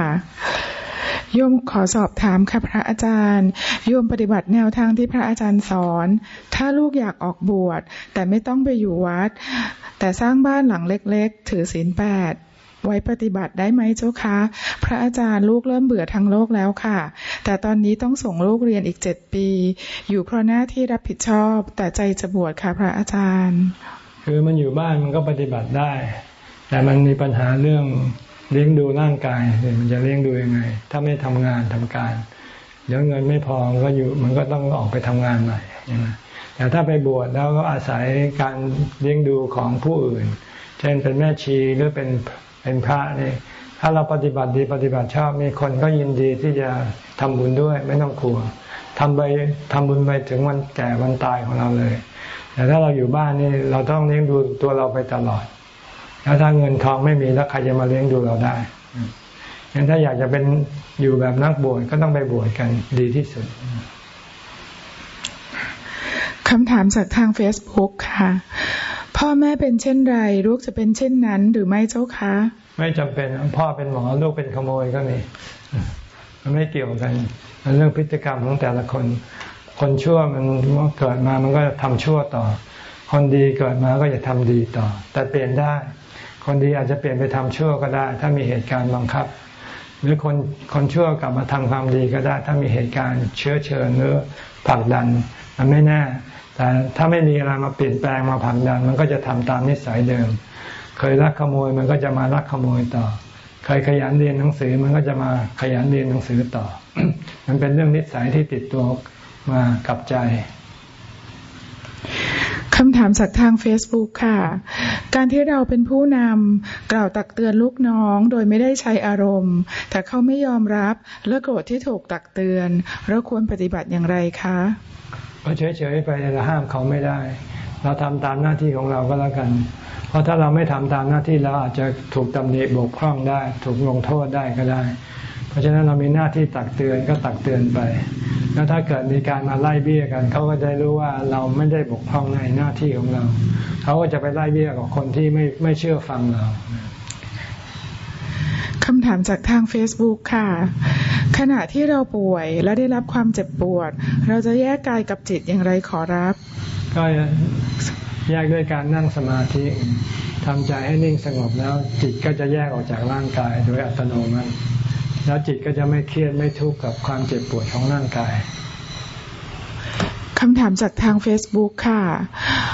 โยมขอสอบถามค่ะพระอาจารย์โยมปฏิบัติแนวทางที่พระอาจารย์สอน ถ้าลูกอยากออกบวชแต่ไม่ต้องไปอยู่วัด แต่สร้างบ้านหลังเล็ก ๆ ถือศีลแปด ไว้ปฏิบัติได้ไหมเจ้าคะ พระอาจารย์ลูกเริ่มเบื่อทางโลกแล้วค่ะ แต่ตอนนี้ต้องส่งลูกเรียนอีกเจ็ดปี อยู่เพราะหน้าที่รับผิดชอบ แต่ใจจะบวชค่ะ พระอาจารย์
คือมันอยู่บ้านมันก็ปฏิบัติได้ แต่มันมีปัญหาเรื่องเลี้ยงดูร่างกายมันจะเลี้ยงดูยังไง ถ้าไม่ทำงานทำการ เดี๋ยวเงินไม่พอก็อยู่ มันก็ต้องออกไปทำงานใหม่ใช่ไหมแต่ถ้าไปบวชแล้วก็อาศัยการเลี้ยงดูของผู้อื่น เช่นเป็นแม่ชีหรือเป็น เป็นพระนี่ถ้าเราปฏิบัติดีปฏิบัติชอบมีคนก็ยินดีที่จะทำบุญด้วยไม่ต้องกลัวทำไปทำบุญไปถึงวันแก่วันตายของเราเลย แต่ถ้าเราอยู่บ้านนี่เราต้องเลี้ยงดูตัวเราไปตลอด แล้วถ้าเงินทองไม่มีแล้วใครจะมาเลี้ยงดูเราได้งั้นถ้าอยากจะเป็นอยู่แบบนักบวชก็ต้องไปบวชกันดีที่สุด
คำถามจากทางเฟซบุ๊กค่ะ พ่อแม่เป็นเช่นไร ลูกจะเป็นเช่นนั้นหรือไม่เจ้าคะ
ไม่จำเป็นพ่อเป็นหมอลูกเป็นขโมยก็มีมันไม่เกี่ยวกันมันเรื่องพฤติกรรมของแต่ละคน คนชั่วมันเกิดมามันก็จะทำชั่วต่อ คนดีเกิดมาก็จะทำดีต่อ แต่เปลี่ยนได้ คนดีอาจจะเปลี่ยนไปทำชั่วก็ได้ ถ้ามีเหตุการณ์บังคับ หรือคนคนชั่วกลับมาทำความดีก็ได้ ถ้ามีเหตุการณ์เชื้อเชิญหรือผลักดันมันไม่แน่ แต่ถ้าไม่มีอะไรมาเปลี่ยนแปลงมาผักดัน มันก็จะทำตามนิสัยเดิม เคยรักขโมยมันก็จะมารักขโมยต่อ เคยขยันเรียนหนังสือมันก็จะมาขยันเรียนหนังสือต่อ มันเป็นเรื่องนิสัยที่ติดตัวมากับใจ
คำถามจากทาง Facebook ค่ะ การที่เราเป็นผู้นำกล่าวตักเตือนลูกน้องโดยไม่ได้ใช้อารมณ์ แต่เขาไม่ยอมรับและโกรธที่ถูกตักเตือนเราควรปฏิบัติอย่างไรคะ
ก็เฉยๆไปเราห้ามเขาไม่ได้ เราทำตามหน้าที่ของเราก็แล้วกัน เพราะถ้าเราไม่ทำตามหน้าที่เราอาจจะถูกตำหนิบกพร่องได้ ถูกลงโทษได้ก็ได้ เพราะฉะนั้นเรามีหน้าที่ตักเตือนก็ตักเตือนไป แล้วถ้าเกิดมีการมาไล่เบี้ยกัน เขาก็จะรู้ว่าเราไม่ได้บกพร่องในหน้าที่ของเรา เขาก็จะไปไล่เบี้ยกับคนที่ไม่ไม่เชื่อฟังเรา
คำถามจากทาง Facebook ค่ะ ขณะที่เราป่วยและได้รับความเจ็บปวด เราจะแยกกายกับจิตอย่างไรขอรับ
ก็แยกด้วยการนั่งสมาธิทำใจให้นิ่งสงบแล้ว จิตก็จะแยกออกจากร่างกายโดยอัตโนมัติ แล้วจิตก็จะไม่เครียดไม่ทุกข์กับความเจ็บปวดของร่างกาย
คำถามจากทาง Facebook ค่ะ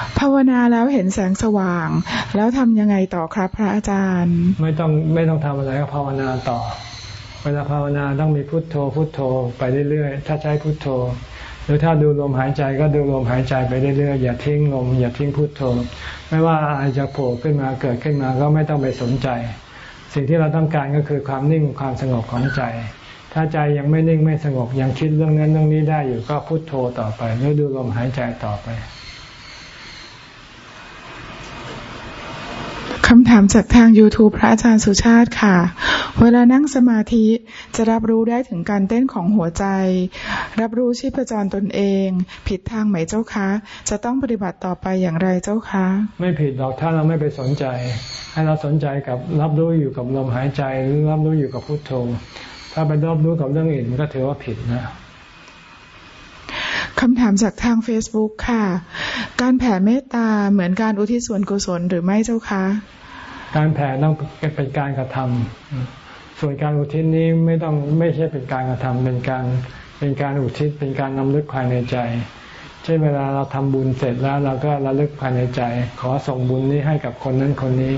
พ ภาวนาแล้วเห็นแสงสว่าง แล้วทำยังไงต่อครับพระอาจารย์
ไม่ต้องไม่ต้องทำอะไรก็ภาวนาต่อ เวลาภาวนาต้องมีพุทโธพุทโธไปเรื่อยๆ ถ้าใช้พุทโธ หรือถ้าดูลมหายใจก็ดูลมหายใจไปเรื่อยๆ อย่าทิ้งลมอย่าทิ้งพุทโธ ไม่ว่าอะไรจะโผล่ขึ้นมาเกิดขึ้นมาก็ไม่ต้องไปสนใจ สิ่งที่เราต้องการก็คือความนิ่งความสงบของใจถ้าใจยังไม่นิ่งไม่สงบยังคิดเรื่องนั้นเรื่องนี้ได้อยู่ก็พุทโธต่อไปหรือดูลมหายใจต่อไป
คำถามจากทาง YouTube พระอาจารย์สุชาติค่ะ เวลานั่งสมาธิจะรับรู้ได้ถึงการเต้นของหัวใจ รับรู้ชีพจรตนเอง ผิดทางไหมเจ้าคะ จะต้องปฏิบัติต่อไปอย่างไรเจ้าคะ
ไม่ผิดหรอกถ้าเราไม่ไปสนใจ ให้เราสนใจกับรับรู้อยู่กับลมหายใจหรือรับรู้อยู่กับพุทโธ ถ้าไปรับรู้กับเรื่องอื่นก็ถือว่าผิดนะ
คำถามจากทาง Facebook ค่ะ การแผ่เมตตาเหมือนการอุทิศส่วนกุศลหรือไม่เจ้าคะ
การแผ่ต้องเป็นการกระทำส่วนการอุทิศนี้ไม่ต้องไม่ใช่เป็นการกระทำเป็นการเป็นการอุทิศเป็นการนำลึกภายในใจ เช่นเวลาเราทำบุญเสร็จแล้วเราก็ระลึกภายในใจ ขอส่งบุญนี้ให้กับคนนั้นคนนี้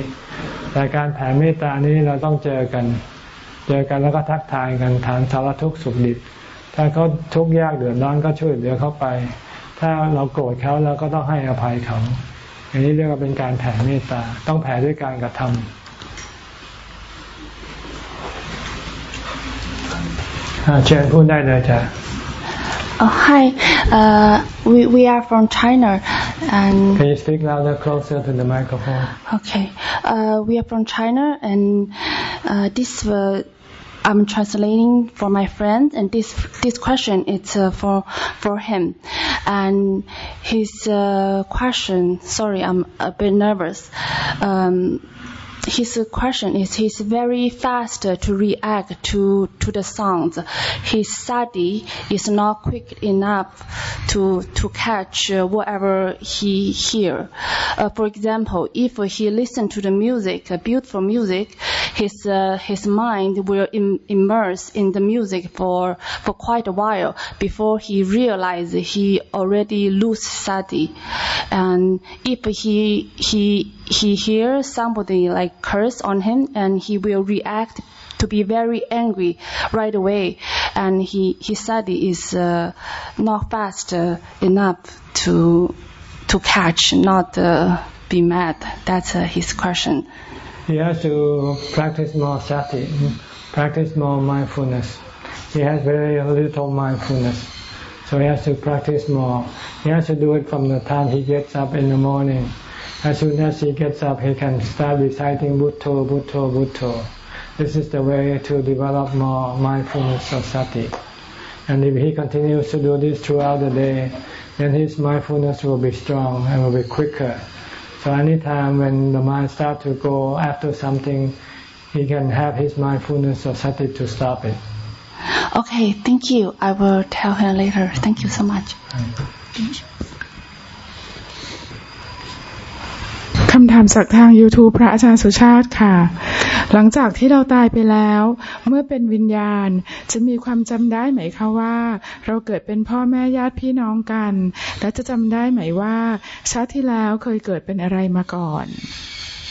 แต่การแผ่เมตตานี้เราต้องเจอกัน เจอกันแล้วก็ทักทายกันถามสารทุกข์สุขดิบถ้าเขาทุกข์ยากเดือดร้อนก็ช่วยเหลือเขาไป ถ้าเราโกรธเขาเราก็ต้องให้อภัยเขา อย่างนี้เรียกว่าเป็นการแผ่เมตตา ต้องแผ่ด้วยการกระทำเชิญพูดได้เลยจ้ะ
Oh, hi. Uh, we, we are from China and
Can you speak louder, closer to the microphone?
okay. Uh, we are from China and uh, this uh, I'm translating for my friend and this this question is uh, for for him and his uh, question. Sorry, I'm a bit nervous. Um, his question is he's very fast to react to to the sounds. His study is not quick enough to to catch whatever he hear. Uh, for example, if he listen to the music, beautiful music, his uh, his mind will Im- immerse in the music for for quite a while before he realize he already lose study. And if he he he hears somebody like curse on him and he will react to be very angry right away and he his study is uh, not fast uh, enough to to catch not uh, be mad that's uh, his question
He has to practice more sati, practice more mindfulness. He has very little mindfulness. So he has to practice more. He has to do it from the time he gets up in the morning. As soon as he gets up, he can start reciting Bhutto, Bhutto, Bhutto. This is the way to develop more mindfulness of sati. And if he continues to do this throughout the day, then his mindfulness will be strong and will be quicker. So anytime when the mind starts to go after something, he can have his mindfulness of sati to stop it.
okay thank you I will tell him later thank you so much
คำถามจากทาง YouTube พระอาจารย์สุชาติค่ะ หลังจากที่เราตายไปแล้ว เมื่อเป็นวิญญาณจะมีความจำได้ไหมคะว่า เราเกิดเป็นพ่อแม่ญาติพี่น้องกัน และจะจำได้ไหมว่าชาติที่แล้วเคยเกิดเป็นอะไรมาก่อน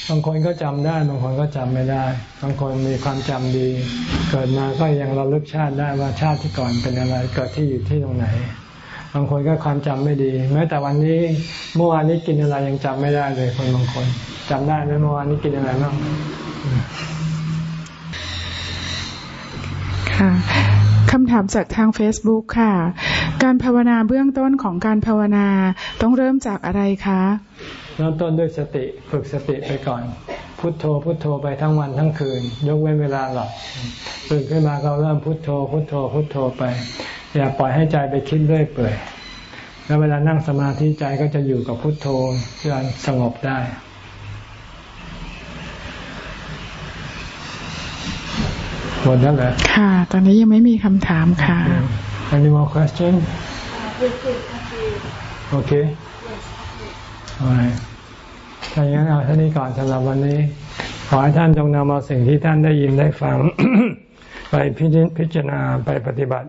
บางคนก็จำได้ บางคนก็จำไม่ได้ บางคนมีความจำดี เกิดมาก็ยังระลึกชาติได้ว่าชาติที่ก่อนเป็นอะไร เกิดที่อยู่ที่ตรงไหน บางคนก็ความจำไม่ดี แม้แต่วันนี้เมื่อวานนี้กินอะไรยังจำไม่ได้เลยคนบางคนจำได้ไหมเมื่อวานนี้กินอะไรบ้าง
ค่ะคำถามจากทาง Facebook ค่ะ การภาวนาเบื้องต้นของการภาวนาต้องเริ่มจากอะไรคะ
เริ่มต้นด้วยสติฝึกสติไปก่อน พุทโธพุทโธไปทั้งวันทั้งคืน ยกเว้นเวลาหลับตื่นขึ้นมาก็เริ่มพุทโธ พุทโธพุทโธไป อย่าปล่อยให้ใจไปคิดเรื่อยเปื่อย แล้วเวลานั่งสมาธิใจก็จะอยู่กับพุทโธจนสงบได้หมดแล้วเหรอ
ค่ะ ตอนนี้ยังไม่มีคำถามค่ะ
Any more question? Okay. Alright. ถ้าอย่างนั้นเอาเท่านี้ก่อนสำหรับวันนี้ ขอให้ท่านจงนำเอาสิ่งที่ท่านได้ยินได้ฟัง ไปพิจิพิจารณาไปปฏิบัติ